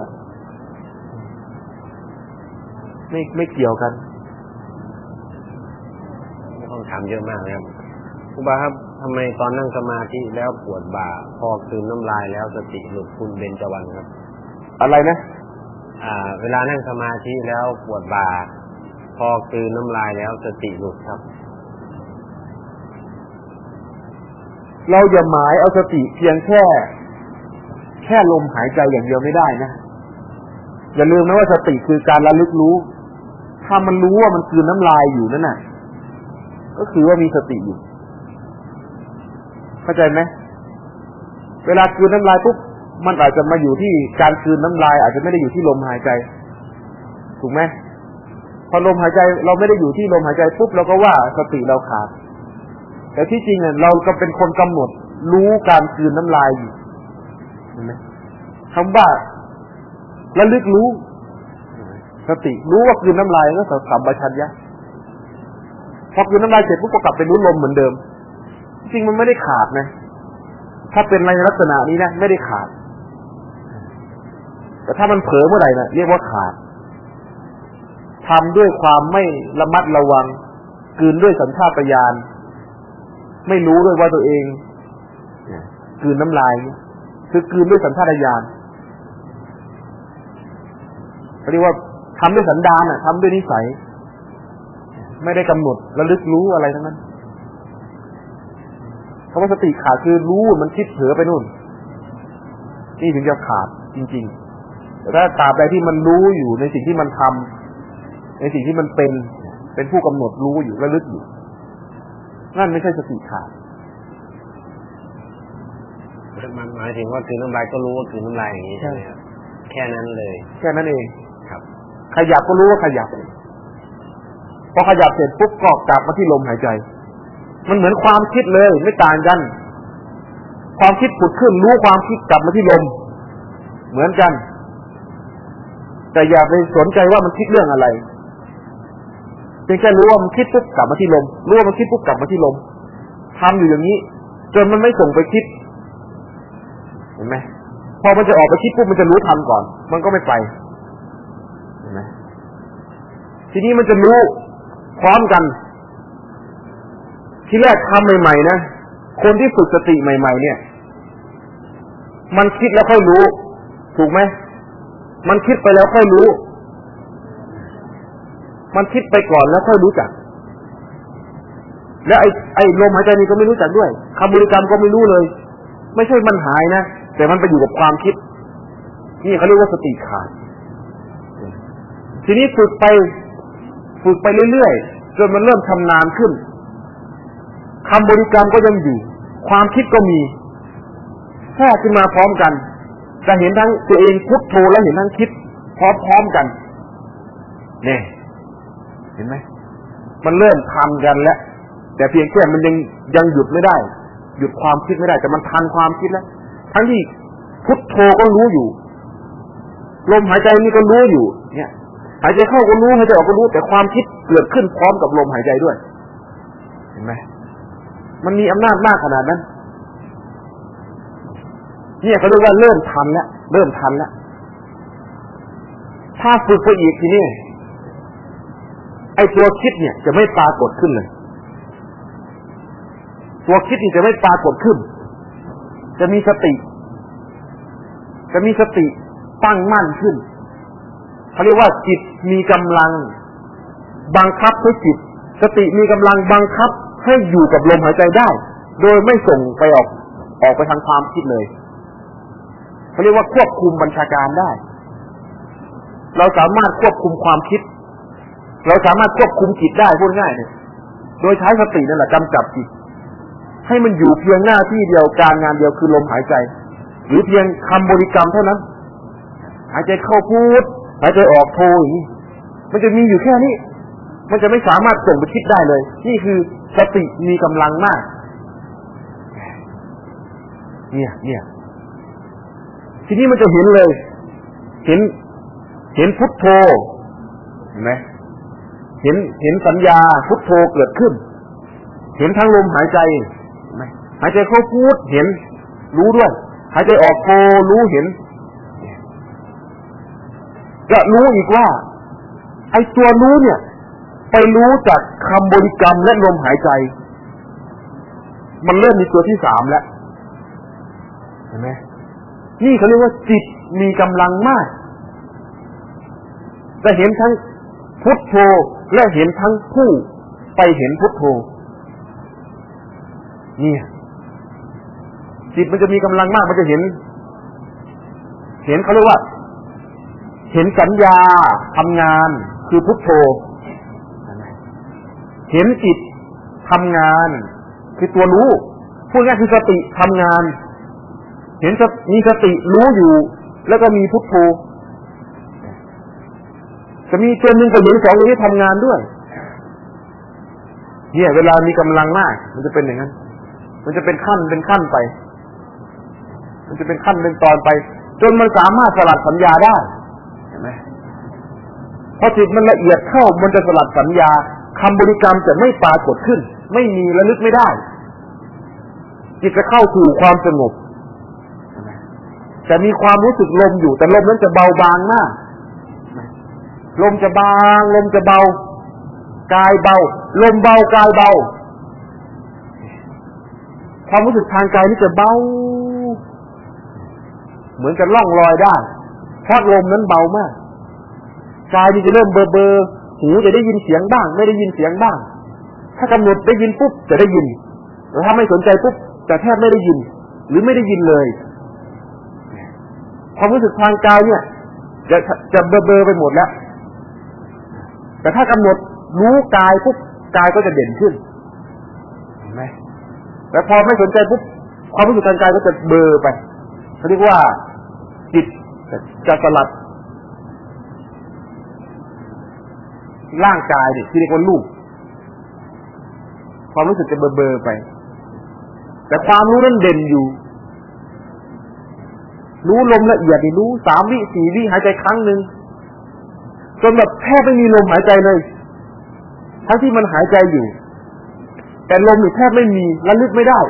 ไม่ไม่เกี่ยวกันต้องถามเยอะมากเลยครับครูบาครับ ทำไมตอนนั่งสมาธิแล้วปวดบ่า พอคืนน้ำลายแล้วสติหลุดคุณเบญจวรรณครับ อะไรนะอ่า เวลานั่งสมาธิแล้วปวดบ่า พอคืนน้ำลายแล้วสติหลุดครับ เราอย่าหมายเอาสติเพียงแค่ แค่ลมหายใจอย่างเดียวไม่ได้นะอย่าลืมนะว่าสติคือการระลึกรู้ ถ้ามันรู้ว่ามันคืนน้ำลายอยู่นั่นน่ะ ก็คือว่ามีสติอยู่ เข้าใจไหมเวลาคืนน้ำลายปุ๊บมันอาจจะมาอยู่ที่การคืนน้ำลาย อาจจะไม่ได้อยู่ที่ลมหายใจ ถูกไหมพอลมหายใจเราไม่ได้อยู่ที่ลมหายใจปุ๊บเราก็ว่าสติเราขาด แต่ที่จริงอะเราก็เป็นคนกำหนดรู้การคืนน้ำลายอยู่เห็นไหมคำว่าระลึกรู้ สติรู้ว่าคืนน้ำลายก็สัมปชัญญะพอคืนน้ำลายเสร็จปุ๊บก็กลับไปรู้ลมเหมือนเดิม จริงมันไม่ได้ขาดนะ ถ้าเป็นในลักษณะนี้นะไม่ได้ขาด แต่ถ้ามันเผลอเมื่อไหร่นะเรียกว่าขาดทำด้วยความไม่ระมัดระวังกืนด้วยสัญชาตญาณไม่รู้ด้วยว่าตัวเองกืนน้ำลายคือกืนด้วยสัญชาตญาณเรียกว่าทำด้วยสันดานอะทำด้วยนิสัย ไม่ได้กำหนดระลึกรู้อะไรทั้งนั้น คำว่าสติขาดคือรู้มันคิดเผลอไปนู่น นี่ถึงจะขาดจริงๆแต่ถ้าตราบใดที่มันรู้อยู่ในสิ่งที่มันทำในสิ่งที่มันเป็นเป็นผู้กำหนดรู้อยู่ระลึกอยู่ นั่นไม่ใช่สติขาดมันหมายถึงว่าคืนน้ำลายก็รู้ว่าคืนน้ำลายอย่างนี้ใช่ไหมครับแค่นั้นเลย แค่นั้นเองครับ ขยับก็รู้ว่าขยับพอขยับเสร็จปุ๊บก็กลับมาที่ลมหายใจ มันเหมือนความคิดเลยไม่ต่างกัน ความคิดผุดขึ้นรู้ความคิดกลับมาที่ลม เหมือนกัน แต่อย่าไปสนใจว่ามันคิดเรื่องอะไรเพียงแค่รู้ว่ามันคิดปุ๊บกลับมาที่ลมรู้ว่ามันคิดปุ๊บกลับมาที่ลมทำอยู่อย่างนี้ จนมันไม่ส่งไปคิด เห็นไหมพอมันจะออกไปคิดปุ๊บมันจะรู้ทันก่อน มันก็ไม่ไปเห็นไหมทีนี้มันจะรู้พร้อมกัน ที่แรกทำใหม่ๆนะคนที่ฝึกสติใหม่ ๆ เนี่ย มันคิดแล้วค่อยรู้ ถูกไหมมันคิดไปแล้วค่อยรู้ มันคิดไปก่อนแล้วค่อยรู้จัก แล้วไอ้ไอ้ลมหายใจนี่ก็ไม่รู้จักด้วยคำบริกรรมก็ไม่รู้เลย ไม่ใช่มันหายนะแต่มันไปอยู่กับความคิด นี่เขาเรียกว่าสติขาด ทีนี้ฝึกไปฝึกไปเรื่อยๆจนมันเริ่มชำนาญขึ้น คำบริกรรมก็ยังอยู่ ความคิดก็มีแทรกขึ้นมาพร้อมกัน จะเห็นทั้งตัวเองพุทโธและเห็นทั้งคิดพร้อมๆกันเนี่ยเห็นไหมมันเริ่มทันกันแล้ว แต่เพียงแค่มันยังยังหยุดไม่ได้ หยุดความคิดไม่ได้ แต่มันทันความคิดแล้ว ทั้งที่พุทโธก็รู้อยู่ ลมหายใจนี่ก็รู้อยู่ เนี่ยหายใจเข้าก็รู้หายใจออกก็รู้ แต่ความคิดเกิดขึ้นพร้อมกับลมหายใจด้วย เห็นไหม มันมีอำนาจมากขนาดนั้น เนี่ยเขาเรียกว่าเริ่มทันแล้วเริ่มทันแล้วถ้าฝึกไปอีกทีนี้ไอ้ตัวคิดเนี่ยจะไม่ปรากฏขึ้นเลย ตัวคิดนี่จะไม่ปรากฏขึ้น จะมีสติ จะมีสติตั้งมั่นขึ้นเขาเรียกว่าจิตมีกำลัง บังคับให้จิต สติมีกำลังบังคับ ให้อยู่กับลมหายใจได้ โดยไม่ส่งไปออกออกไปทางความคิดเลยเขาเรียกว่าควบคุมบัญชาการได้ เราสามารถควบคุมความคิด เราสามารถควบคุมจิตได้พูดง่ายเลยโดยใช้สตินั่นแหละกำจับจิต ให้มันอยู่เพียงหน้าที่เดียวการงานเดียวคือลมหายใจ หรือเพียงคำบริกรรมเท่านั้น หายใจเข้าพูด หายใจออกโทอย่างนี้มันจะมีอยู่แค่นี้ มันจะไม่สามารถส่งไปคิดได้เลย นี่คือสติมีกำลังมาก เนี่ย เนี่ย ทีนี้มันจะเห็นเลย เห็น เห็นพุทโธเห็นไหมเห็นเห็นสัญญาพุทโธเกิดขึ้น เห็นทั้งลมหายใจเห็นไหมหายใจเข้าพูดเห็น รู้ด้วย หายใจออกโธรู้เห็นจะรู้อีกว่า ไอ้ตัวรู้เนี่ย ไปรู้จากคำบริกรรมและลมหายใจ มันเริ่มมีตัวที่สามแล้ว เห็นไหมนี่เขาเรียกว่าจิตมีกำลังมาก จะเห็นทั้งพุทโธและเห็นทั้งผู้ไปเห็นพุทโธ เนี่ย จิตมันจะมีกำลังมากมันจะเห็น เห็นเขาเรียกว่า เห็นสัญญาทำงานคือพุทโธ เห็นจิตทำงาน คือตัวรู้พูดง่ายคือสติทำงาน เห็นมีสติรู้อยู่ แล้วก็มีพุทโธจะมีตัวหนึ่งกับหญิงสองตัวนี้ทำงานด้วยเนี่ยเวลามีกำลังมาก มันจะเป็นอย่างนั้น มันจะเป็นขั้นเป็นขั้นไป มันจะเป็นขั้นเป็นตอนไป จนมันสามารถสลัดสัญญาได้เห็นไหมพอจิตมันละเอียดเข้ามันจะสลัดสัญญา คำบริกรรมจะไม่ปรากฏขึ้น ไม่มีระลึกไม่ได้ จิตจะเข้าสู่ความสงบจะมีความรู้สึกลมอยู่ แต่ลมนั้นจะเบาบางมากลมจะบางลมจะเบากายเบา ลมเบากายเบา ความรู้สึกทางกายนี่จะเบา เหมือนจะล่องลอยได้เพราะลมนั้นเบามากกายนี่จะเริ่มเบอเบอ หูจะได้ยินเสียงบ้าง ไม่ได้ยินเสียงบ้าง ถ้ากำหนดได้ยินปุ๊บจะได้ยินแต่ถ้าไม่สนใจปุ๊บจะแทบไม่ได้ยิน หรือไม่ได้ยินเลยความรู้สึกทางกายเนี่ย จะจะเบอเบอไปหมดแล้ว แต่ถ้ากำหนดรู้กายปุ๊บกายก็จะเด่นขึ้นเห็นไหมแต่พอไม่สนใจปุ๊บความรู้สึกทางกายก็จะเบอไปเขาเรียกว่าจิตจะสลัด ร่างกายเนี่ยที่เรียกว่าลูกความรู้สึกจะเบอเบอไป แต่ความรู้นั้นเด่นอยู่ รู้ลมละเอียดนี่รู้สามวิสี่วิหายใจครั้งหนึ่งจนแบบแทบไม่มีลมหายใจเลย ทั้งที่มันหายใจอยู่ แต่ลมนี่แทบไม่มีระลึกไม่ได้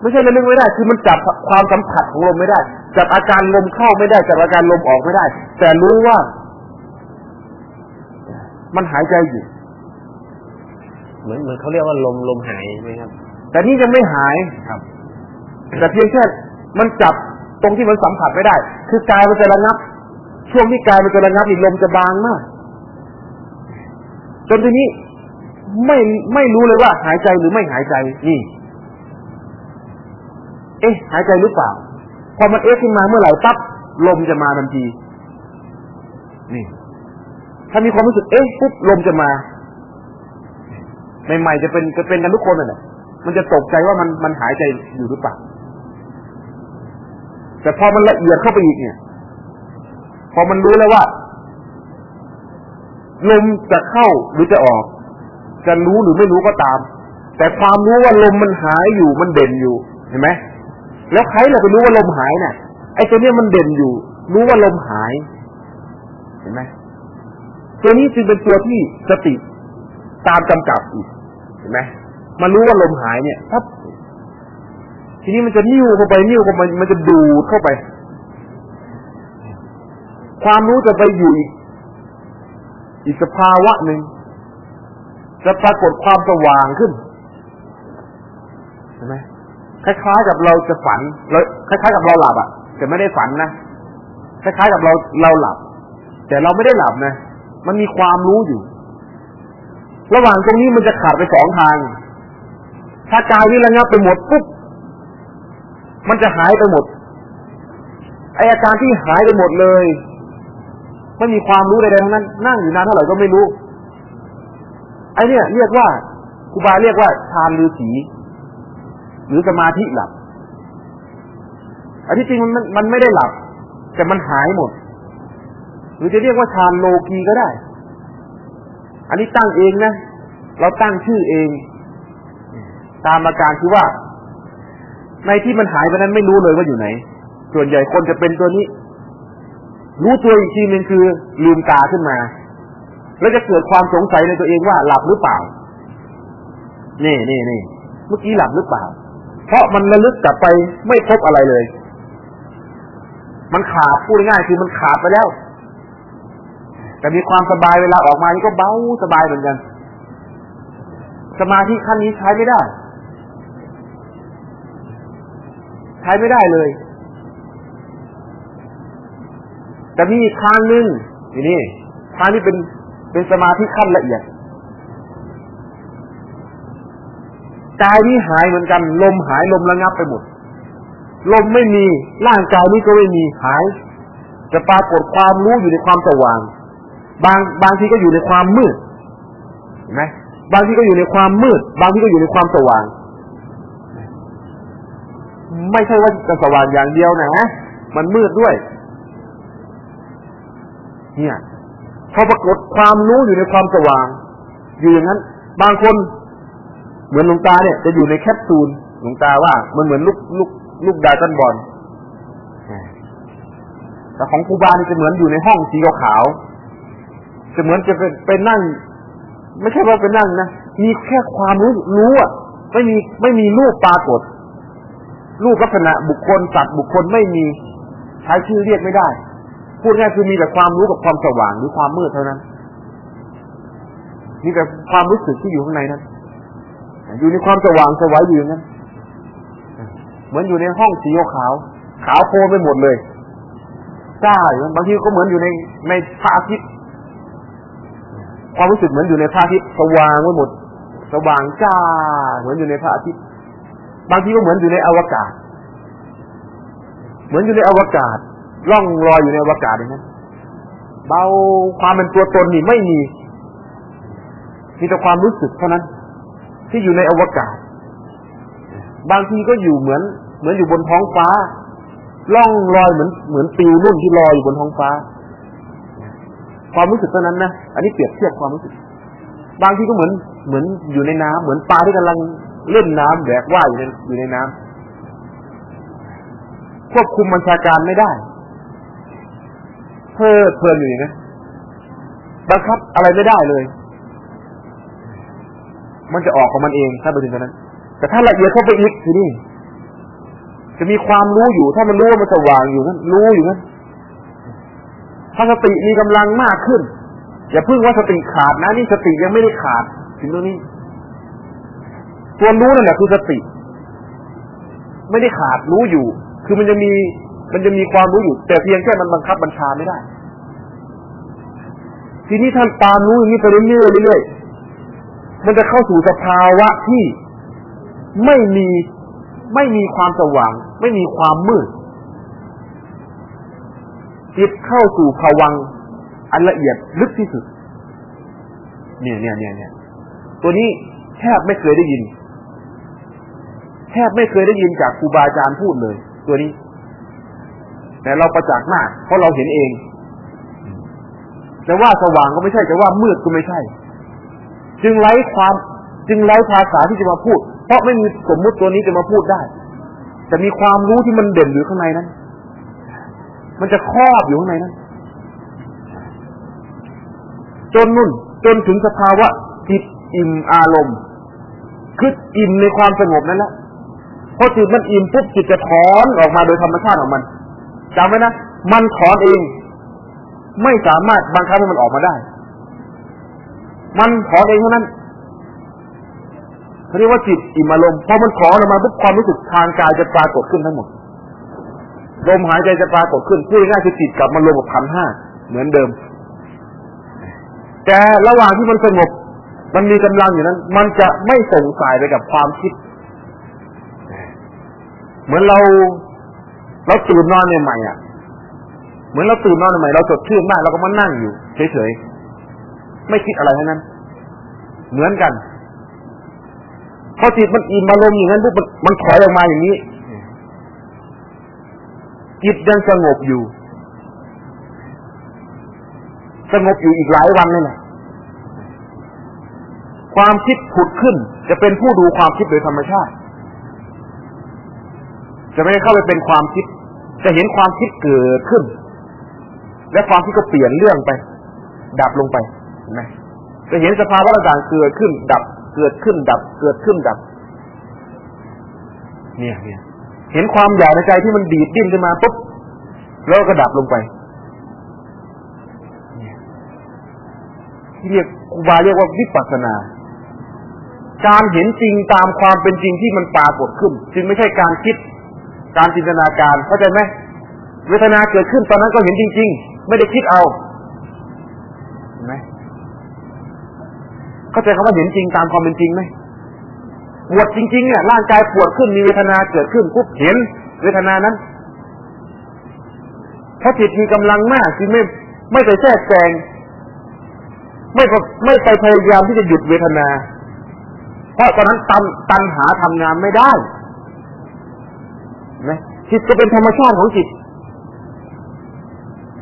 ไม่ใช่ระลึกไม่ได้ คือมันจับความสัมผัสของลมไม่ได้ จับอาการลมเข้าไม่ได้ จับอาการลมออกไม่ได้ แต่รู้ว่า มันหายใจอยู่ เหมือนเหมือนเขาเรียกว่าลมลมหายไหมครับ แต่นี่ยังไม่หายครับ แต่เพียงแค่มันจับตรงที่มันสัมผัสไม่ได้ คือกายมันจะระงับ ช่วงที่กายมันจะระงับอีกลมจะบางมาก จนทีนี้ไม่ไม่รู้เลยว่า หายใจหรือไม่หายใจนี่ เอ๊ะ หายใจหรือเปล่า พอมันเอ๊ะขึ้นมาเมื่อไหร่ปั๊บลมจะมาทันที นี่ ถ้ามีความรู้สึกเอ๊ะปุ๊บลมจะมาใหม่ๆจะเป็นจะเป็นกันทุกคนน่ะมันจะตกใจว่ามันมันหายใจอยู่หรือเปล่าแต่พอมันละเอียดเข้าไปอีกเนี่ย พอมันรู้แล้วว่าลมจะเข้าหรือจะออก จะรู้หรือไม่รู้ก็ตาม แต่ความรู้ว่าลมมันหายอยู่มันเด่นอยู่เห็นไหมแล้วใครเราไปรู้ว่าลมหายเนี่ยไอ้ตัวเนี้ยมันเด่นอยู่ รู้ว่าลมหาย เห็นไหม ตัวนี้จึงเป็นตัวที่สติตามกำกับอีกเห็นไหมมันรู้ว่าลมหายเนี่ยถ้าทีนี้มันจะนิ้วเข้าไปนิ้วเข้าไปมันจะดูดเข้าไป ความรู้จะไปอยู่อีกอีกสภาวะหนึ่งจะปรากฏความสว่างขึ้นเห็นไหมคล้ายๆกับเราจะฝันเราคล้ายๆกับเราหลับอะ แต่ไม่ได้ฝันนะคล้ายๆกับเราเราหลับ แต่เราไม่ได้หลับนะ มันมีความรู้อยู่ ระหว่างตรงนี้มันจะขาดไปสองทาง ถ้ากายนี้ระงับไปหมดปุ๊บมันจะหายไปหมดไออาการที่หายไปหมดเลยไม่มีความรู้ใดๆทั้งนั้น นั่งอยู่นานเท่าไหร่ก็ไม่รู้ ไอเนี่ย เรียกว่าครูบาเรียกว่าฌานฤาษีหรือสมาธิหลับอันที่จริงมันมันไม่ได้หลับ แต่มันหายหมด หรือจะเรียกว่าฌานโลกีก็ได้ อันนี้ตั้งเองนะ เราตั้งชื่อเอง ตามอาการคือว่า ในที่มันหายไปนั้นไม่รู้เลยว่าอยู่ไหน ส่วนใหญ่คนจะเป็นตัวนี้ รู้ตัวอีกทีหนึ่งคือ ลืมตาขึ้นมา แล้วจะเกิดความสงสัยในตัวเองว่าหลับหรือเปล่า นี่นี่นี่เมื่อกี้หลับหรือเปล่า เพราะมันระลึกกลับไปไม่พบอะไรเลย มันขาดพูดง่ายคือมันขาดไปแล้ว แต่มีความสบายเวลาออกมานี่ก็เบาสบายเหมือนกัน สมาธิขั้นนี้ใช้ไม่ได้ ใช้ไม่ได้เลย แต่มีทางหนึ่งทีนี่ทางที่เป็นเป็นสมาธิขั้นละเอียดกายนี้หายเหมือนกัน ลมหายลมระงับไปหมด ลมไม่มีร่างกายนี้ก็ไม่มีหายจะปรากฏความรู้อยู่ในความสว่าง บางบางทีก็อยู่ในความมืดเห็นไหมบางทีก็อยู่ในความมืด บางทีก็อยู่ในความสว่าง ไม่ใช่ว่าจะสว่างอย่างเดียวนะ มันมืดด้วย เนี่ย พอปรากฏความรู้อยู่ในความสว่าง อยู่อย่างนั้น บางคนเหมือนหลวงตาเนี่ย จะอยู่ในแคปซูลหลวงตาว่า มันเหมือนลูกลูกลูกดาตันบอลแต่ของครูบาเนี่จะเหมือนอยู่ในห้องสีขาว จะเหมือนจะเป็นไปนั่ง ไม่ใช่ว่าไปนั่งนะมีแค่ความรู้รู้อะไม่มีไม่มีรูปปรากฏรูปลักษณะบุคคลสัตว์บุคคลไม่มีใช้ชื่อเรียกไม่ได้ พูดง่ายคือมีแต่ความรู้กับความสว่างหรือความมืดเท่านั้นมีแต่ความรู้สึกที่อยู่ข้างในนั้น อยู่ในความสว่างสวัยอยู่นั้นเหมือนอยู่ในห้องสีขาว ขาวโพลนไปหมดเลยจ้าบางทีก็เหมือนอยู่ในในพระอาทิตย์ ความรู้สึกเหมือนอยู่ในพระอาทิตย์สว่างไปหมด สว่างจ้า เหมือนอยู่ในพระอาทิตย์บางทีก็เหมือนอยู่ในอวกาศ เหมือนอยู่ในอวกาศล่องลอยอยู่ในอวกาศอย่างนั้นเบาความเป็นตัวตนนี่ไม่มีมีแต่ความรู้สึกเท่านั้น ที่อยู่ในอวกาศ บางทีก็อยู่เหมือน เหมือนอยู่บนท้องฟ้า ล่องลอยเหมือนเหมือนปิวนุ่นที่ลอยอยู่บนท้องฟ้า ความรู้สึกเท่านั้นนะอันนี้เปรียบเทียบความรู้สึก บางทีก็เหมือนเหมือนอยู่ในน้ำเหมือนปลาที่กำลังเล่นน้ำแบกว่ายอยู่ในอยู่ในน้ำควบคุมบัญชาการไม่ได้เพลิดเพลินอยู่อย่างนั้บังคับอะไรไม่ได้เลย มันจะออกของมันเองถ้าไปถึงตรงนั้น แต่ถ้าละเอียดเข้าไปอีกทีนี่จะมีความรู้อยู่ ถ้ามันรู้ว่ามันสว่างอยู่นั้นรู้อยู่นั้น ถ้าสติมีกำลังมากขึ้น อย่าพึ่งว่าสติขาดนะนี่สติยังไม่ได้ขาดถึงตรงนี้ตัวรู้นั่นแหละคือสติ ไม่ได้ขาดรู้อยู่ คือมันจะมีมันจะมีความรู้อยู่ แต่เพียงแค่มันบังคับบัญชาไม่ได้ ทีนี้ท่านตามรู้อย่างนี้ไปเรื่อยๆเรื่อยๆมันจะเข้าสู่สภาวะที่ไม่มีไม่มีความสว่าง ไม่มีความมืด จิตเข้าสู่ภวังอันละเอียดลึกที่สุด เนี่ยเนี่ยเนี่ยเนี่ยตัวนี้แทบไม่เคยได้ยิน แทบไม่เคยได้ยินจากครูบาอาจารย์พูดเลย ตัวนี้ แต่เราประจักษ์มาก เพราะเราเห็นเองจะว่าสว่างก็ไม่ใช่จะว่ามืดก็ไม่ใช่ จึงไร้ความ จึงไร้ภาษาที่จะมาพูด เพราะไม่มีสมมุติตัวนี้จะมาพูดได้ แต่มีความรู้ที่มันเด่นอยู่ข้างในนั้น มันจะครอบอยู่ข้างในนั้นจนนุ่น จนถึงสภาวะจิตอิ่มอารมณ์คืออิ่มในความสงบนั้นแหละพอจิตมันอิ่มปุ๊บจิตจะถอนออกมาโดยธรรมชาติของมันจำไว้นะมันถอนเอง ไม่สามารถบังคับให้มันออกมาได้ มันถอนเองเท่านั้นเขาเรียกว่าจิตอิ่มอารมณ์พอมันถอนออกมาปุ๊บความรู้สึกทางกายจะปรากฏขึ้นทั้งหมด ลมหายใจจะปรากฏขึ้นพูดง่ายคือจิตกลับมารวมกับขันห้าเหมือนเดิม แต่ระหว่างที่มันสงบ มันมีกำลังอยู่นั้น มันจะไม่ส่งสายไปกับความคิด เหมือนเราเราตื่นนอนใหม่อะ เหมือนเราตื่นนอนใหม่เราสดชื่นมากเราก็มานั่งอยู่เฉยๆไม่คิดอะไรทั้งนั้น เหมือนกันพอจิตมันอิ่มอารมณ์อย่างนั้นปุ๊บมันถอยออกมาอย่างนี้ จิตยังสงบอยู่ สงบอยู่อีกหลายวันเลยแหละความคิดผุดขึ้น จะเป็นผู้ดูความคิดโดยธรรมชาติ จะไม่ได้เข้าไปเป็นความคิด จะเห็นความคิดเกิดขึ้น และความคิดก็เปลี่ยนเรื่องไป ดับลงไปนไหมจะเห็นสภาวะต่างๆเกิดขึ้น ดับ เกิดขึ้น ดับ เกิดขึ้นดับ เนี่ยเนี่ย เห็นความอยากในใจที่มันดีดดิ้นขึ้นมาปุ๊บแล้วก็ดับลงไปเรียกครูบาเรียกว่าวิปัสสนา การเห็นจริงตามความเป็นจริงที่มันปรากฏขึ้น จึงไม่ใช่การคิด การจินตนาการเข้าใจไหมเวทนาเกิดขึ้นตอนนั้นก็เห็นจริง ๆ ไม่ได้คิดเอาเห็นไหมเข้าใจคำว่าเห็นจริงตามความเป็นจริงไหม ปวดจริงๆเนี่ยร่างกายปวดขึ้นมีเวทนาเกิดขึ้นปุ๊บเห็นเวทนานั้นเพราะจิตมีกำลังมากจึงไม่ไม่ไปแทรกแซงไม่ไม่ไปพยายามที่จะหยุดเวทนา เพราะตอนนั้นตันตันหาทำงานไม่ได้นะจิตก็เป็นธรรมชาติของจิต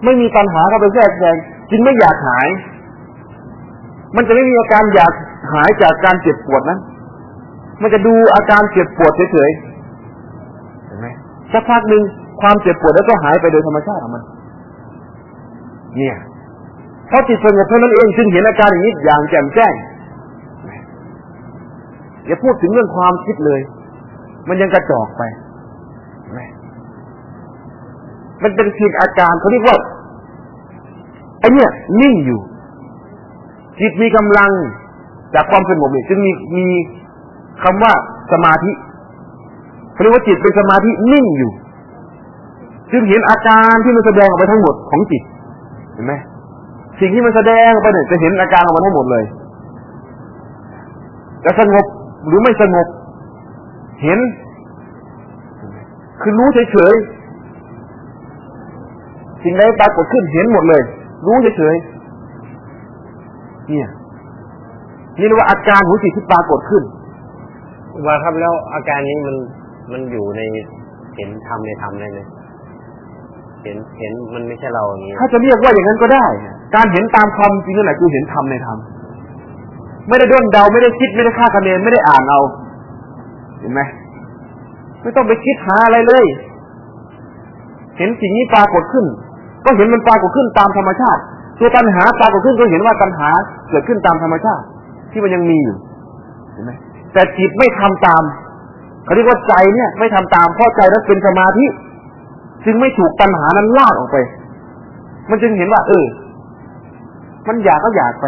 ไม่มีตันหาเข้าไปแทรกแซงจึงไม่อยากหาย มันจะไม่มีอาการอยากหายจากการเจ็บปวดนั้น มันจะดูอาการเจ็บปวดเฉยๆเห็นไหมสักพักหนึ่งความเจ็บปวดแล้วก็หายไปโดยธรรมชาติของมัน เนี่ยเพราะจิตสงบเท่านั้นเองจึงเห็นอาการอย่างนี้อย่างแจ่มแจ้งอย่าพูดถึงเรื่องความคิดเลย มันยังกระจอกไป มันเป็นเพียงอาการเขาเรียกว่าไอ้เนี่ยนิ่งอยู่ จิตมีกำลังจากความสงบเนี่ยจึงมีมี คำว่าสมาธิเขาเรียกว่าจิตเป็นสมาธินิ่งอยู่ จึงเห็นอาการที่มันแสดงออกไปทั้งหมดของจิต เห็นไหมสิ่งที่มันแสดงไปเนี่ยจะเห็นอาการออกมาทั้งหมดเลยจะสงบหรือไม่สงบ เห็น คือรู้เฉยๆสิ่งใดปรากฏขึ้นเห็นหมดเลย รู้เฉยๆเนี่ยนี่เรียกว่าอาการของจิตที่ปรากฏขึ้น ว่าครับแล้วอาการนี้มันมันอยู่ในเห็นธรรมในธรรมได้เลยเห็นเห็นมันไม่ใช่เราอย่างนี้ถ้าจะเรียกว่าอย่างนั้นก็ได้ การเห็นตามความจริงนั่นแหละคือเห็นธรรมในธรรมไม่ได้ด้นเดาไม่ได้คิดไม่ได้คาดคะเนไม่ได้อ่านเอา เห็นไหมไม่ต้องไปคิดหาอะไรเลย เห็นสิ่งนี้ปรากฏขึ้น ก็เห็นมันปรากฏขึ้นตามธรรมชาติตัวตัณหาปรากฏขึ้นก็เห็นว่าตัณหาเกิดขึ้นตามธรรมชาติ ที่มันยังมีอยู่เห็นไหม แต่จิตไม่ทำตามเขาเรียกว่าใจเนี่ยไม่ทำตามเพราะใจนั้นเป็นสมาธิจึงไม่ถูกปัญหานั้นลากออกไป มันจึงเห็นว่า เออ มันอยากก็อยากไป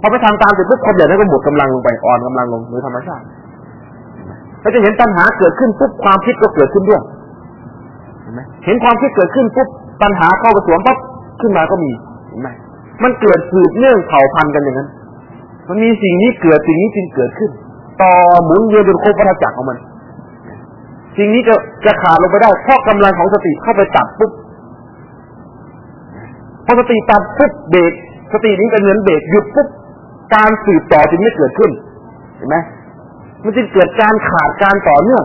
พอไปทำตามเสร็จปุ๊บความอยากนั้นก็หมดกำลังลงไปอ่อนกำลังลงโดยธรรมชาติเราจะเห็นปัญหาเกิดขึ้นปุ๊บความคิดก็เกิดขึ้นด้วยเห็นไหมเห็นความคิดเกิดขึ้นปุ๊บปัญหาเข้าไปสวมปั๊บขึ้นมาก็มีเห็นไหมมันเกิดสืบเนื่องเผ่าพันธุ์กันอย่างนั้น มันมีสิ่งนี้เกิดสิ่งนี้จึงเกิดขึ้น ต่อหมุนเวียนเป็นโควัฏจักรของมันสิ่งนี้จะจะขาดลงไปได้เพราะกำลังของสติเข้าไปตัดปุ๊บพอสติตัดปุ๊บเบรกสตินี้ก็เหมือนเบรกหยุดปุ๊บการสืบต่อจึงไม่เกิดขึ้นเห็นไหมมันจึงเกิดการขาดการต่อเนื่อง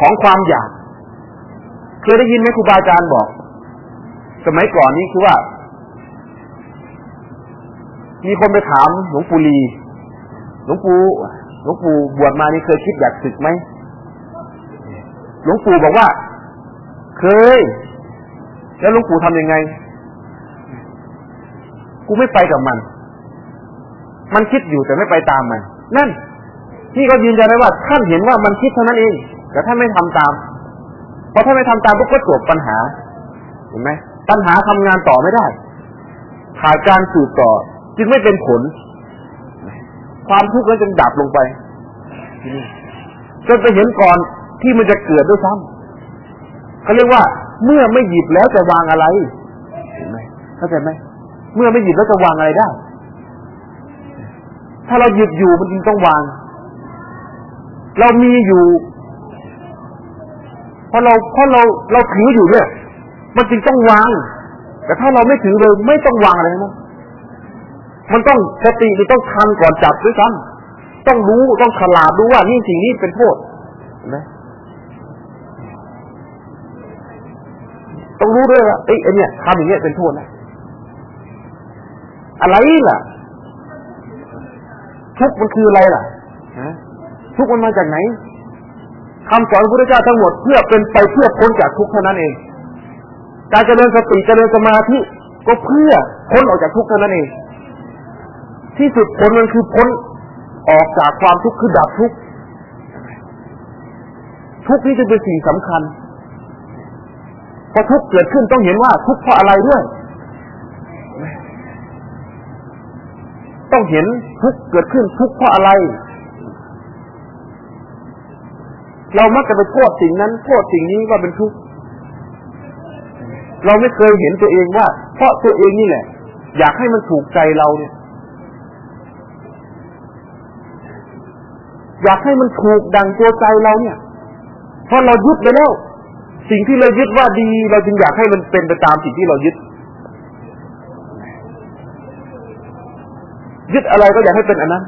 ของความอยากเคยได้ยินไหมครูบาอาจารย์บอก สมัยก่อนนี้คือว่า มีคนไปถามหลวงปู่ลี หลวงปู่หลวงปู่บวชมานี่เคยคิดอยากศึกไหมหลวงปู่บอกว่า เคย แล้วหลวงปู่ทำยังไง กูไม่ไปกับมัน มันคิดอยู่แต่ไม่ไปตามมัน นั่นนี่ก็ยืนยันได้ว่าท่านเห็นว่ามันคิดเท่านั้นเอง แต่ท่านไม่ทำตามพอท่านไม่ทำตามปุ๊บก็จบปัญหา เห็นไหมปัญหาทำงานต่อไม่ได้ขาดการสืบต่อ จึงไม่เป็นผล ความทุกข์นั้นจึงดับลงไปจนไปเห็นก่อนที่มันจะเกิดด้วยซ้ำเขาเรียกว่า เมื่อไม่หยิบแล้วจะวางอะไรเห็นไหมเข้าใจไหมเมื่อไม่หยิบแล้วจะวางอะไรได้ ถ้าเราหยิบอยู่มันจึงต้องวาง เรามีอยู่เพราะเราเพราะเราเราถืออยู่เนี่ยมันจึงต้องวาง แต่ถ้าเราไม่ถือเลยไม่ต้องวางอะไรนะ มันต้องสติมันต้องทันก่อนจับด้วยซ้ำต้องรู้ต้องฉลาดรู้ว่านี่สิ่งนี้เป็นโทษนไหมต้องรู้ด้วยว่าไอ้เนี่ยทำอย่างเงี้ยเป็นโทษนะอะไรล่ะ ทุกมันคืออะไรล่ะทุกมันมาจากไหนคำสอนพระพุทธเจ้าทั้งหมดเพื่อเป็นไปเพื่อพ้นจากทุกข์เท่านั้นเอง การเจริญสติเจริญสมาธิก็เพื่อพ้นออกจากทุกข์เท่านั้นเอง ที่สุดผลมันคือพ้นออกจากความทุกข์คือดับทุกข์ทุกข์นี้จะเป็นสิ่งสำคัญพอทุกข์เกิดขึ้นต้องเห็นว่าทุกข์เพราะอะไรด้วย ต้องเห็นทุกข์เกิดขึ้นทุกข์เพราะอะไร เรามักจะไปโทษสิ่งนั้นโทษสิ่งนี้ว่าเป็นทุกข์เราไม่เคยเห็นตัวเองว่า เพราะตัวเองนี่แหละ อยากให้มันถูกใจเราเนี่ย อยากให้มันถูกดังตัวใจเราเนี่ย เพราะเรายึดไปแล้ว สิ่งที่เรายึดว่าดี เราจึงอยากให้มันเป็นไปตามสิ่งที่เรายึด ยึดอะไรก็อยากให้เป็นอันนั้น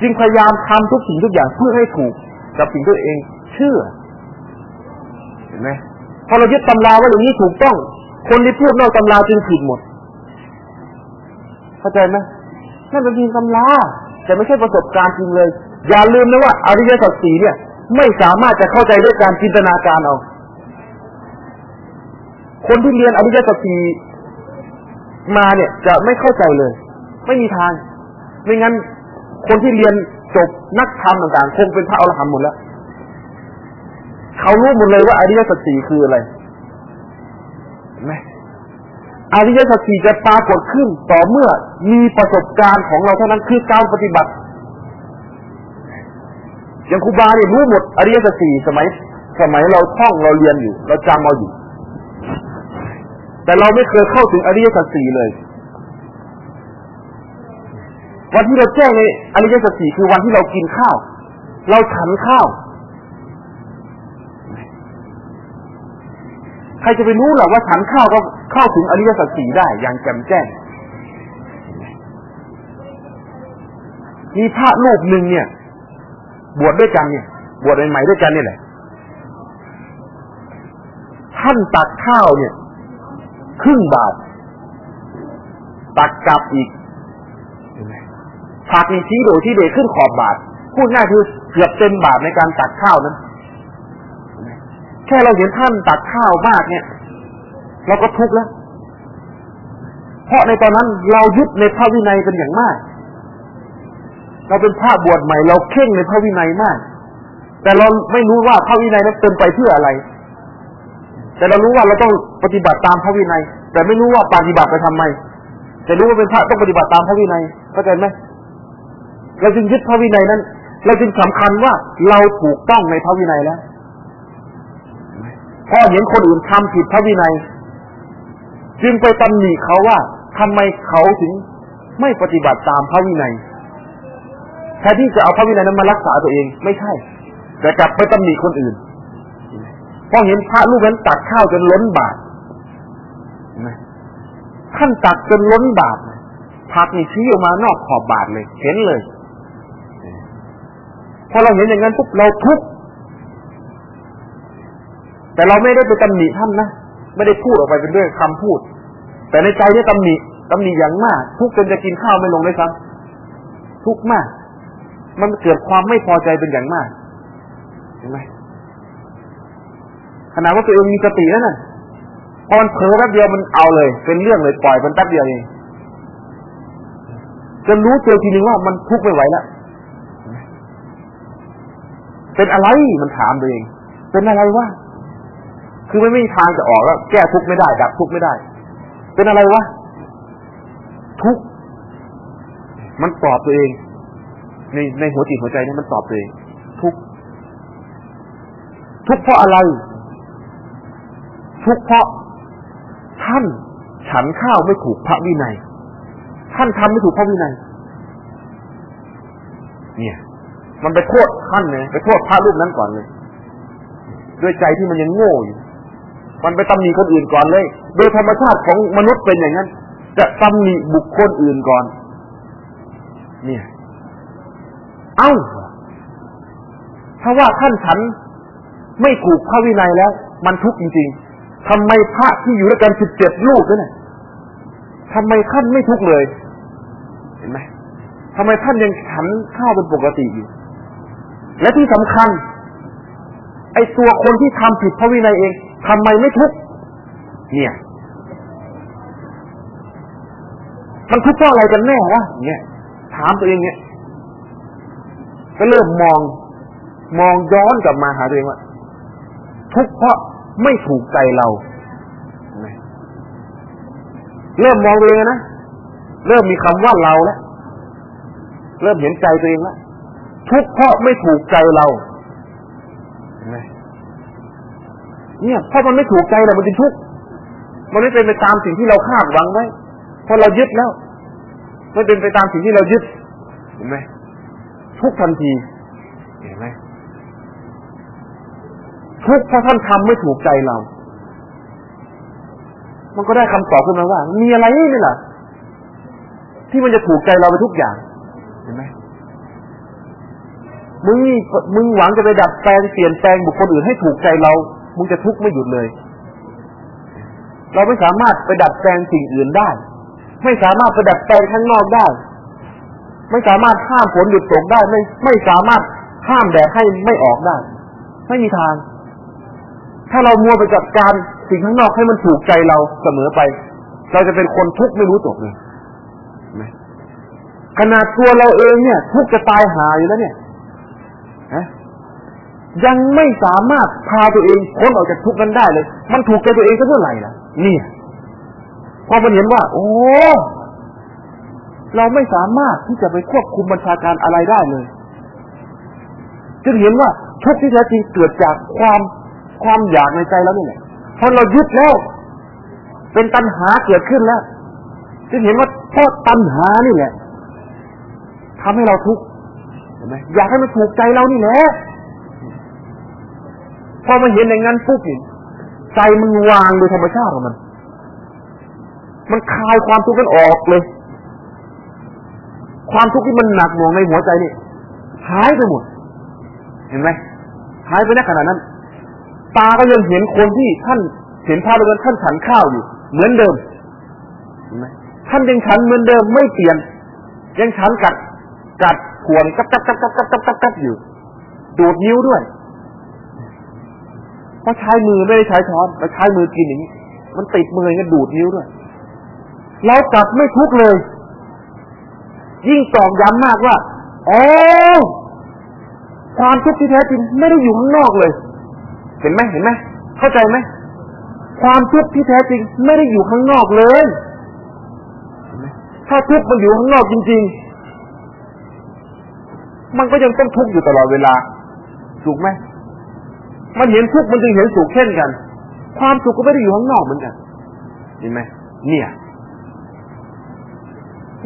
จึงพยายามทำทุกสิ่งทุกอย่างเพื่อให้ถูกกับสิ่งที่เอง เชื่อ เห็นไหมพอเรายึดตำราว่าอย่างนี้ถูกต้อง คนที่พูดนอกตำราจึงผิดหมด เข้าใจไหมนั่นเป็นเพียงตำรา แต่ไม่ใช่ประสบการณ์จริงเลย อย่าลืมนะว่าอริยสัจสี่เนี่ย ไม่สามารถจะเข้าใจด้วยการจินตนาการเอา คนที่เรียนอริยสัจสีมาเนี่ยจะไม่เข้าใจเลย ไม่มีทาง ไม่งั้นคนที่เรียนจบนักธรรมต่างๆ คงเป็นพระอรหันต์หมดแล้ว เขารู้หมดเลยว่าอริยสัจสี่คืออะไรเห็นไหม อริยสัจสี่จะปรากฏขึ้นต่อเมื่อมีประสบการณ์ของเราเท่านั้นคือการปฏิบัติ อย่างครูบาเนี่ยรู้หมดอริยสัจสี่สมัย สมัยเราท่องเราเรียนอยู่ เราจำเอาอยู่ แต่เราไม่เคยเข้าถึงอริยสัจสี่เลย วันที่เราแจ้งในอริยสัจสี่คือวันที่เรากินข้าว เราฉันข้าวใครจะไปรู้หรอว่าฉันข้าวก็ เข้าถึงอริยสัจสี่ได้อย่างแจ่มแจ้ง มีพระรูปหนึ่งเนี่ย บวชดด้วยกันเนี่ย บวชใหม่ๆด้วยกันนี่แหละ ท่านตักข้าวเนี่ย ครึ่งบาท ตักกลับอีกผักนี่ชี้โดยที่เดขึ้นขอบบาท พูดง่ายคือเกือบเต็มบาทในการตักข้าวนั้นแค่เราเห็นท่านตักข้าวมากเนี่ย เราก็ทุกข์แล้ว เพราะในตอนนั้นเรายึดในพระวินัยเป็นอย่างมาก เราเป็นพระบวชใหม่ เราเข่งในพระวินัยมาก แต่เราไม่รู้ว่าพระวินัยนั้นเป็นไปเพื่ออะไร แต่เรารู้ว่าเราต้องปฏิบัติตามพระวินัย แต่ไม่รู้ว่าปฏิบัติไปทำไม แต่รู้ว่าเป็นพระต้องปฏิบัติตามพระวินัยเข้าใจไหมเราจึงยึดพระวินัยนั้น เราจึงสำคัญว่าเราถูกต้องในพระวินัยแล้วพอเห็นคนอื่นทำผิดพระวินัย จึงไปตำหนิเขาว่าทำไมเขาถึงไม่ปฏิบัติตามพระวินัยแทนที่จะเอาพระวินัยนั้นมารักษาตัวเอง ไม่ใช่ แต่กลับไปตำหนิคนอื่นพอเห็นพระลูกนั้นตักข้าวจนล้นบาตรท่านตักจนล้นบาตรผักนี่ชี้ออกมานอกขอบบาตรเลย เห็นเลย พอเราเห็นอย่างนั้นปุ๊บเราทุกข์แต่เราไม่ได้ไปตำหนิท่านนะ ไม่ได้พูดออกไปเป็นด้วยคำพูด แต่ในใจเนี่ยตำหนิตำหนิอย่างมาก ทุกจนจะกินข้าวไม่ลงเลยครับทุกมาก มันเกิดความไม่พอใจเป็นอย่างมากเห็นไหมขนาดว่าตัวเองมีสติแล้วน่ะพอมันเผลอแป๊บเดียวมันเอาเลย เป็นเรื่องเลยปล่อยมันแป๊บเดียวเองจะรู้ตัวทีนึงว่ามันทุกข์ไม่ไหวแล้วเป็นอะไรมันถามตัวเอง เป็นอะไรวะ คือไม่มีทางจะออกแล้ว แก้ทุกข์ไม่ได้ดับทุกข์ไม่ได้ เป็นอะไรวะทุกข์มันตอบตัวเอง ในในหัวจิตหัวใจนี่มันตอบตัวเองทุกข์ทุกข์เพราะอะไร ทุกข์เพราะท่านฉันข้าวไม่ถูกพระวินัย ท่านทำไม่ถูกพระวินัย เนี่ย มันไปโทษท่านเลยไปโทษพระรูปนั้นก่อนเลย ด้วยใจที่มันยังโง่อยู่ มันไปตำหนิคนอื่นก่อนเลย โดยธรรมชาติของมนุษย์เป็นอย่างนั้น จะตำหนิบุคคลอื่นก่อน เนี่ย เอ้าถ้าว่าท่านฉันไม่ถูกพระวินัยแล้ว มันทุกข์จริงๆทำไมพระที่อยู่ด้วยกันสิบเจ็ดลูกนั่นทำไมท่านไม่ทุกข์เลย เห็นไหมทำไมท่านยังฉันข้าวเป็นปกติอยู่ และที่สำคัญ ไอ้ตัวคนที่ทำผิดพระวินัยเอง ทำไมไม่ทุกข์เนี่ย มันทุกข์เพราะอะไรกันแน่วะเนี่ย ถามตัวเองเนี่ย ก็เริ่มมอง มองย้อนกลับมาหาตัวเองว่าทุกข์เพราะไม่ถูกใจเราเริ่มมองตัวเองนะเริ่มมีคำว่าเราแล้วเริ่มเห็นใจตัวเองแล้วทุกข์เพราะไม่ถูกใจเรา เนี่ยเพราะมันไม่ถูกใจเรามันจึงทุกข์มันไม่เป็นไปตามสิ่งที่เราคาดหวังไว้เพราะเรายึดแล้วไม่เป็นไปตามสิ่งที่เรายึดเห็นไหมทุกทันทีเห็นไหมทุกเพราะท่านทำไม่ถูกใจเรา มันก็ได้คำตอบขึ้นมาว่า มีอะไรนี่ล่ะ ที่มันจะถูกใจเราไปทุกอย่าง เห็นไหมมึงมึงหวังจะไปดัดแปลงเปลี่ยนแปลงบุคคลอื่นให้ถูกใจเรา มึงจะทุกข์ไม่หยุดเลย เราไม่สามารถไปดัดแปลงสิ่งอื่นได้ ไม่สามารถไปดัดแปลงข้างนอกได้ ไม่สามารถห้ามฝนหยุดตกได้ ไม่ไม่สามารถห้ามแดดให้ไม่ออกได้ ไม่มีทาง ถ้าเรามัวไปจัดการสิ่งข้างนอกให้มันถูกใจเราเสมอไป เราจะเป็นคนทุกข์ไม่รู้จบเลยขนาดตัวเราเองเนี่ย ทุกข์จะตายหาอยู่แล้วเนี่ย ยังไม่สามารถพาตัวเองพ้นออกจากทุกข์นั้นได้เลย มันถูกใจตัวเองซะเท่าไหร่ล่ะนี่พอมันเห็นว่า โอ้เราไม่สามารถที่จะไปควบคุมบัญชาการอะไรได้เลย จึงเห็นว่าทุกข์ที่แท้จริงเกิดจากความความอยากในใจแล้วนี่แหละพอเรายึดแล้ว เป็นตัณหาเกิดขึ้นแล้ว จึงเห็นว่าเพราะตัณหานี่แหละทำให้เราทุกข์เห็นไหมอยากให้มันถูกใจเรานี่แหละ พอมาเห็นอย่างนั้นปุ๊บเนี่ใจมันวางโดยธรรมชาติของมัน มันคลายความทุกข์กันออกเลย ความทุกข์ที่มันหนักหน่วงในหัวใจนี่หายไปหมด เห็นไหมหายไปในขณะนั้น ตาก็ยังเห็นคนที่ท่านเห็นภาพเดิมท่านฉันข้าวอยู่เหมือนเดิมเห็นไหมท่านยังฉันเหมือนเดิมไม่เปลี่ยน ยังฉันกัดกัดขวนกัดกัดกัดกัดกัดกัดกัดอยู่ดูดนิ้วด้วย เพราะใช้มือไม่ได้ใช้ช้อนแต่ใช้มือกินอย่างนี้มันติดมือกันดูดนิ้วด้วยเรากลับไม่ทุกเลย ยิ่งตอกย้ำมากว่าอ๋อความทุกข์ที่แท้จริงไม่ได้อยู่ข้างนอกเลย เห็นไหมเห็นไหมเข้าใจไหมความทุกข์ที่แท้จริงไม่ได้อยู่ข้างนอกเลย ถ้าทุกข์มันอยู่ข้างนอกจริง ๆ มันก็ยังต้องทุกข์อยู่ตลอดเวลาถูกไหม มันเห็นทุกข์มันจึงเห็นสุขเช่นกัน ความสุขก็ไม่ได้อยู่ข้างนอกเหมือนกันเห็นไหมเนี่ย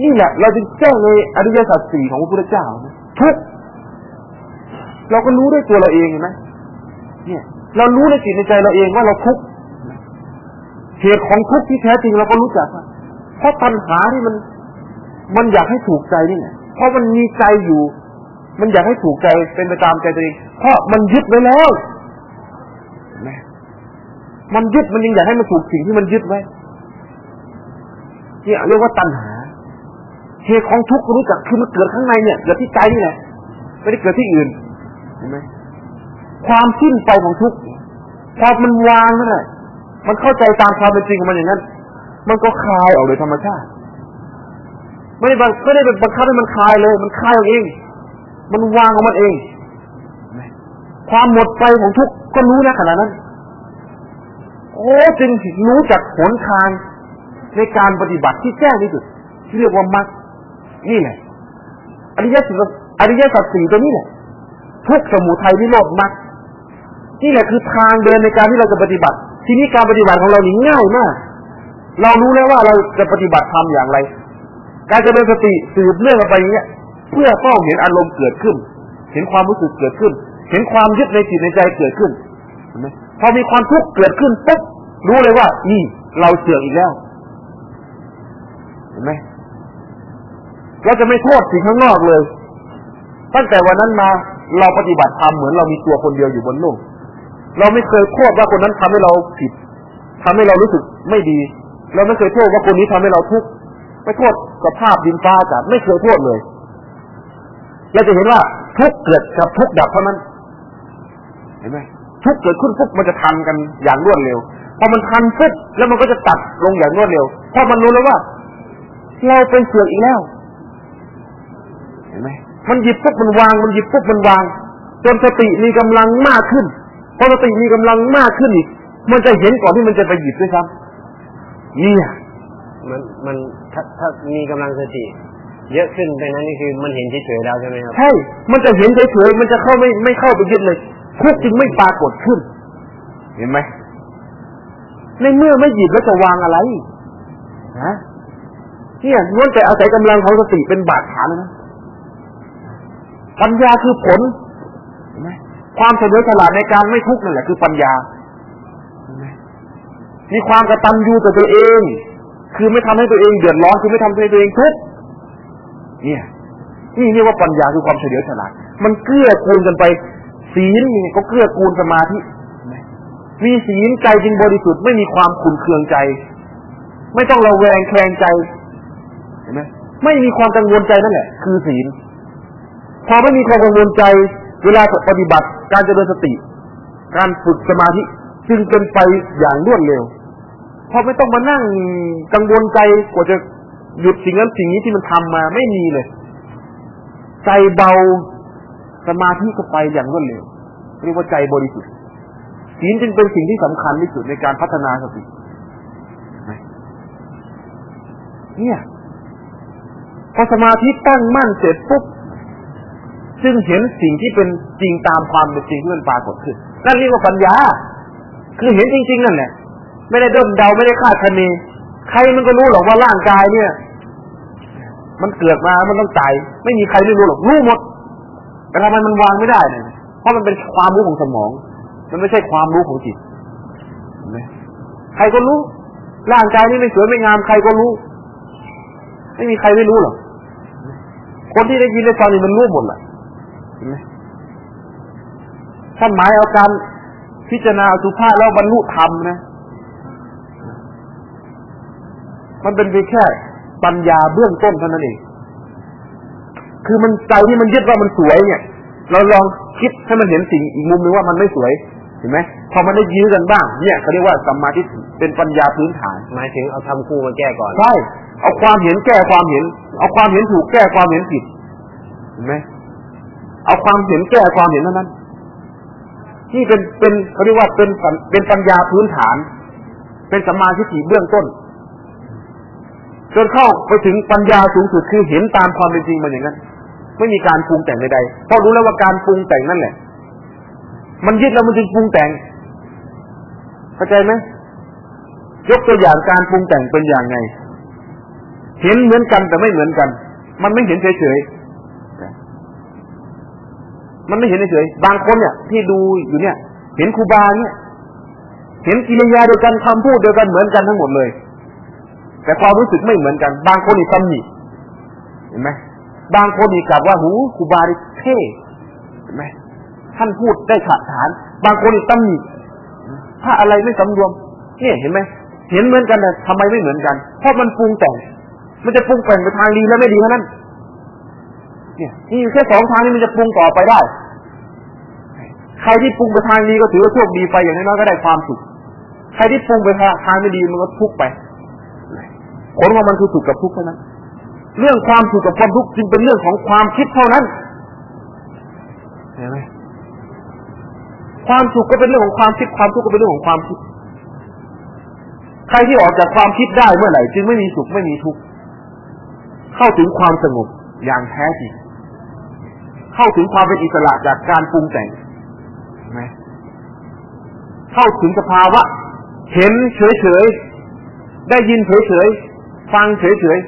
นี่แหละเราจึงแจ้งในอริยสัจสี่ของพระพุทธเจ้าทุกเราก็รู้ด้วยตัวเราเองเห็นไหมเนี่ย เรารู้ในจิตในใจเราเองว่าเราทุกข์เหตุของทุกข์ที่แท้จริงเราก็รู้จักเพราะปัญหาที่มัน มันอยากให้ถูกใจนี่แหละเพราะมันมีใจอยู่ มันอยากให้ถูกใจเป็นไปตามใจตัวเองเพราะมันยึดไว้แล้ว มันยึดมันยังอยากให้มันถูกสิ่งที่มันยึดไว้เนี่ยเรียกว่าตัณหาเหตุของทุกข์รู้จักคือมันเกิดข้างในเนี่ยเกิดที่ใจนี่แหละไม่ได้เกิดที่อื่นเห็นไหมความสิ้นไปของทุกข์พอมันวางนั่นแหละมันเข้าใจตามความเป็นจริงของมันอย่างนั้น มันก็คลายออกโดยธรรมชาติ ไม่ได้ไม่ได้เป็นบังคับให้มันคลายเลย มันคลายออกเอง มันวางของมันเอง ความหมดไปของทุกข์ก็รู้นะขณะนั้น จึงรู้จักหนทางในการปฏิบัติที่แจ้งที่สุดที่เรียกว่ามรรคนี่แหละอริยสัจอริยสัจสี่ตัวนี้แหละทุกสมุทัยนิโรธมรรคนี่แหละคือทางเดินในการที่เราจะปฏิบัติ ทีนี้การปฏิบัติของเรานี่ง่ายมาก เรารู้แล้วว่าเราจะปฏิบัติทำอย่างไร การจะเป็นสติสืบเนื่องไปอย่างเงี้ย เพื่อเฝ้าเห็นอารมณ์เกิดขึ้น เห็นความรู้สึกเกิดขึ้น เห็นความยึดในจิตในใจเกิดขึ้นเห็นไหมพอมีความทุกข์เกิดขึ้นปุ๊บ รู้เลยว่า นี่เราเสื่อมอีกแล้ว เห็นไหมเราจะไม่โทษสิ่งข้างนอกเลย ตั้งแต่วันนั้นมาเราปฏิบัติธรรมเหมือนเรามีตัวคนเดียวอยู่บนโลก เราไม่เคยโทษว่าคนนั้นทำให้เราผิดทำให้เรารู้สึกไม่ดี เราไม่เคยโทษว่าคนนี้ทำให้เราทุกข์ไม่โทษสภาพดินฟ้าอากาศไม่เคยโทษเลย เราจะเห็นว่าทุกเกิดกับทุกดับเท่านั้น เห็นไหมทุกเกิดขึ้นปุ๊บมันจะทันกันอย่างรวดเร็ว พอมันทันปุ๊บแล้วมันก็จะตัดลงอย่างรวดเร็วเพราะมันรู้แล้วว่า เราเป็นเสือกอีกแล้ว เห็นไหมมันหยิบปุ๊บมันวาง มันหยิบปุ๊บมันวางจนสติมีกำลังมากขึ้นพอสติมีกำลังมากขึ้นอีกมันจะเห็นก่อนที่มันจะไปหยิบด้วยซ้ำนี่มันมันถ้าถ้ามีกำลังสติ เยอะขึ้นไปนั้นนี่คือมันเห็นเฉยๆแล้วใช่ไหมครับใช่ มันจะเห็นเฉยๆมันจะเข้าไม่ไม่เข้าไปยึดเลยทุกจึงไม่ปรากฏขึ้น เห็นไหม ในเมื่อไม่หยิบแล้วจะวางอะไรฮะเนี่ยล้วนแต่อาศัยกำลังของสติเป็นบาดฐานนะ ปัญญาคือผลความเฉลียวฉลาดในการไม่ทุกข์นั่นแหละคือปัญญา มีความกระตันยูต่อตัวเอง คือไม่ทำให้ตัวเองเดือดร้อน คือไม่ทำให้ตัวเองทุกข์ เนี่ย นี่เรียกว่าปัญญาคือความเฉลียวฉลาด มันเกื้อกูลกันไป ศีลนี่ก็เกื้อกูลสมาธิ มีศีลใจจริงบริสุทธิ์ไม่มีความขุ่นเคืองใจ ไม่ต้องระแวงแคลงใจเห็นไหมไม่มีความกังวลใจนั่นแหละคือศีลพอไม่มีความกังวลใจ เวลาปฏิบัติการเจริญสติ การฝึกสมาธิจึงเป็นไปอย่างรวดเร็วพอไม่ต้องมานั่งกังวลใจกว่าจะหยุดสิ่งนั้นสิ่งนี้ที่มันทำมาไม่มีเลย ใจเบาสมาธิก็ไปอย่างรวดเร็วเรียกว่าใจบริสุทธิ์ ศีลจึงเป็นสิ่งที่สำคัญที่สุดในการพัฒนาสติเนี่ยพอสมาธิตั้งมั่นเสร็จปุ๊บซึ่งเห็นสิ่งที่เป็นจริงตามความเป็นจริงที่มันปรากฏขึ้นนั่นเรียกว่าปัญญา คือเห็นจริง ๆ นั่นแหละไม่ได้ด้นเดาไม่ได้คาดคะเนใครมันก็รู้หรอกว่าร่างกายเนี่ย มันเกิดมามันต้องตายไม่มีใครไม่รู้หรอกรู้หมดแต่ทำไมมันวางไม่ได้เนี่ยเพราะมันเป็นความรู้ของสมอง มันไม่ใช่ความรู้ของจิตใครก็รู้ ร่างกายนี้ไม่สวยไม่งามใครก็รู้ ไม่มีใครไม่รู้หรอกคนที่ได้ยินได้ฟังนี่มันรู้หมดแหละท่านหมายเอาการพิจารณาสุภาพแล้วบรรลุธรรมนะ มันเป็นเพียงแค่ปัญญาเบื้องต้นเท่านั้นเอง คือมันใจที่มันยึดว่ามันสวยเนี่ย เราลองคิดให้มันเห็นสิ่งอีกมุมนึงว่ามันไม่สวย เห็นไหมพอมันได้ยื้อกันบ้างเนี่ยเขาเรียกว่าสัมมาทิฏฐิเป็นปัญญาพื้นฐาน หมายถึงเอาทำคู่มาแก้ก่อนใช่เอาความเห็นแก้ความเห็น เอาความเห็นถูกแก้ความเห็นผิดห็นไหมเอาความเห็นแก้ความเห็นเท่านั้นนี่เป็นเป็นเขาเรียกว่าเป็นเป็นปัญญาพื้นฐาน เป็นสมมาธิฏฐิเบื้องต้นจนเข้าไปถึงปัญญาสูงสุดคือเห็นตามความเป็นจริงมันอย่างนั้น ไม่มีการปรุงแต่งใดๆเพราะรู้แล้วว่าการปรุงแต่งนั่นแหละ มันยึดแล้วมันจึงปรุงแต่งเข้าใจไหมยกตัวอย่างการปรุงแต่งเป็นอย่างไง เห็นเหมือนกันแต่ไม่เหมือนกัน มันไม่เห็นเฉยๆมันไม่เห็นเฉยๆบางคนเนี่ย ที่ดูอยู่เนี่ย เห็นครูบาเนี่ยเห็นกิริยาเดียวกันคำพูดเดียวกันเหมือนกันทั้งหมดเลย แต่ความรู้สึกไม่เหมือนกัน บางคนอีกตำหนิเห็นไหมบางคนอีกกลับว่าหูครูบาเท่เห็นไหม ท่านพูดได้ขาดฐาน บางคนอีกตำหนิถ้าอะไรไม่สำรวม เนี่ยเห็นไหมเห็นเหมือนกันแต่ทำไมไม่เหมือนกัน เพราะมันปรุงแต่ง มันจะปรุงแต่งไปทางดีและไม่ดีเท่านั้น เนี่ยนี่แค่สองทางนี้มันจะปรุงต่อไปได้ ใครที่ปรุงไปทางดีก็ถือว่าโชคดีไปอย่างน้อยก็ได้ความสุข ใครที่ปรุงไปทางไม่ดีมันก็ทุกข์ไปผลของมันคือสุขกับทุกข์เท่านั้น เรื่องความสุขกับความทุกข์จึงเป็นเรื่องของความคิดเท่านั้นเห็นไหม ความสุขก็เป็นเรื่องของความคิดความทุกข์ก็เป็นเรื่องของความคิด ใครที่ออกจากความคิดได้เมื่อไหร่จึงไม่มีสุขไม่มีทุกข์เข้าถึงความสงบอย่างแท้จริงเข้าถึงความเป็นอิสระจากการปรุงแต่งไหมเข้าถึงสภาวะ เห็นเฉยๆ ได้ยินเฉยๆ ฟังเฉย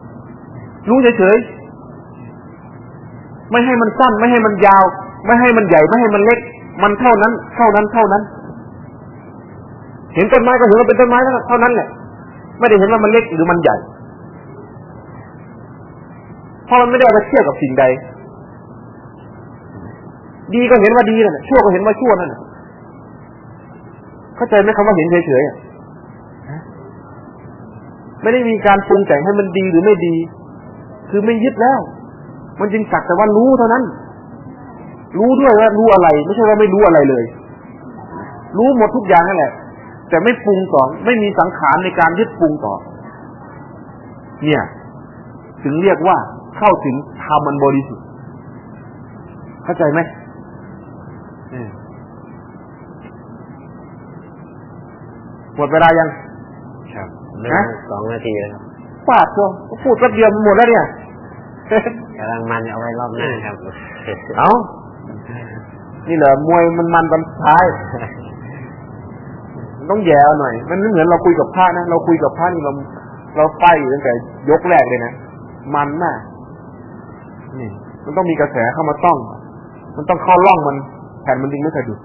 ๆ รู้เฉยๆ ไม่ให้มันสั้น ไม่ให้มันยาว ไม่ให้มันใหญ่ ไม่ให้มันเล็ก มันเท่านั้น เท่านั้นเท่านั้น เห็นต้นไม้ก็เห็นว่าเป็นต้นไม้เท่านั้นแหละไม่ได้เห็นว่ามันเล็กหรือมันใหญ่เพราะมันไม่ได้มาเทียบกับสิ่งใด ดีก็เห็นว่าดีนั่นแหละชั่วก็เห็นว่าชั่วนั่นแหละเข้าใจไหมคำว่าเห็นเฉยๆไม่ได้มีการปรุงแต่งให้มันดีหรือไม่ดี คือไม่ยึดแล้ว มันจึงสักแต่ว่ารู้เท่านั้น รู้ด้วยว่ารู้อะไร ไม่ใช่ว่าไม่รู้อะไรเลย รู้หมดทุกอย่างนั่นแหละ แต่ไม่ปรุงต่อ ไม่มีสังขารในการยึดปรุงต่อ เนี่ย ถึงเรียกว่าเข้าถึงธรรมมันบริสุทธิ์ เข้าใจไหมหมดเวลายัง ครับเหลือฮะสองนาทีแล้วครับปาดตัวพูดแป๊บเดียวมันหมดแล้วเนี่ยกำลังมันเอาไว้รอบหน้าครับ เอา นี่เหรอมวยมันมันตอนสุดท้ายมันต้องแย่หน่อย มันไม่เหมือนเราคุยกับพระนะเราคุยกับพระนี่เราเราไฟอยู่ตั้งแต่ยกแรกเลยนะมันมากนี่ มันต้องมีกระแสเข้ามาต้อง มันต้องเข้าร่องมันแผ่นมันจริงไม่เคยดุด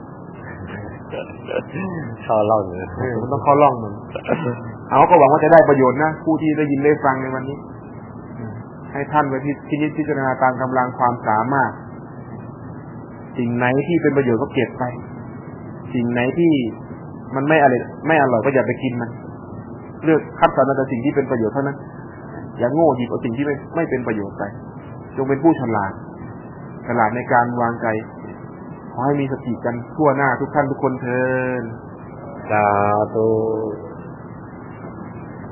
เข้าเล่าอยู่เออมันต้องเข้าร่องมันเอาก็หวังว่าจะได้ประโยชน์นะผู้ที่ได้ยินได้ฟังในวันนี้ ให้ท่านไปพิพินิจพิจารณาตามกำลังความสามารถ สิ่งไหนที่เป็นประโยชน์ก็เก็บไป สิ่งไหนที่มันไม่อะไรไม่อร่อยก็อย่าไปกินมัน เลือกคัดสรรแต่สิ่งที่เป็นประโยชน์เท่านั้น อย่าโง่หยิบเอาสิ่งที่ไม่ไม่เป็นประโยชน์ไป จงเป็นผู้ฉลาด ฉลาดในการวางใจ ขอให้มีสติกันทั่วหน้าทุกท่านทุกคนเทินสาธุ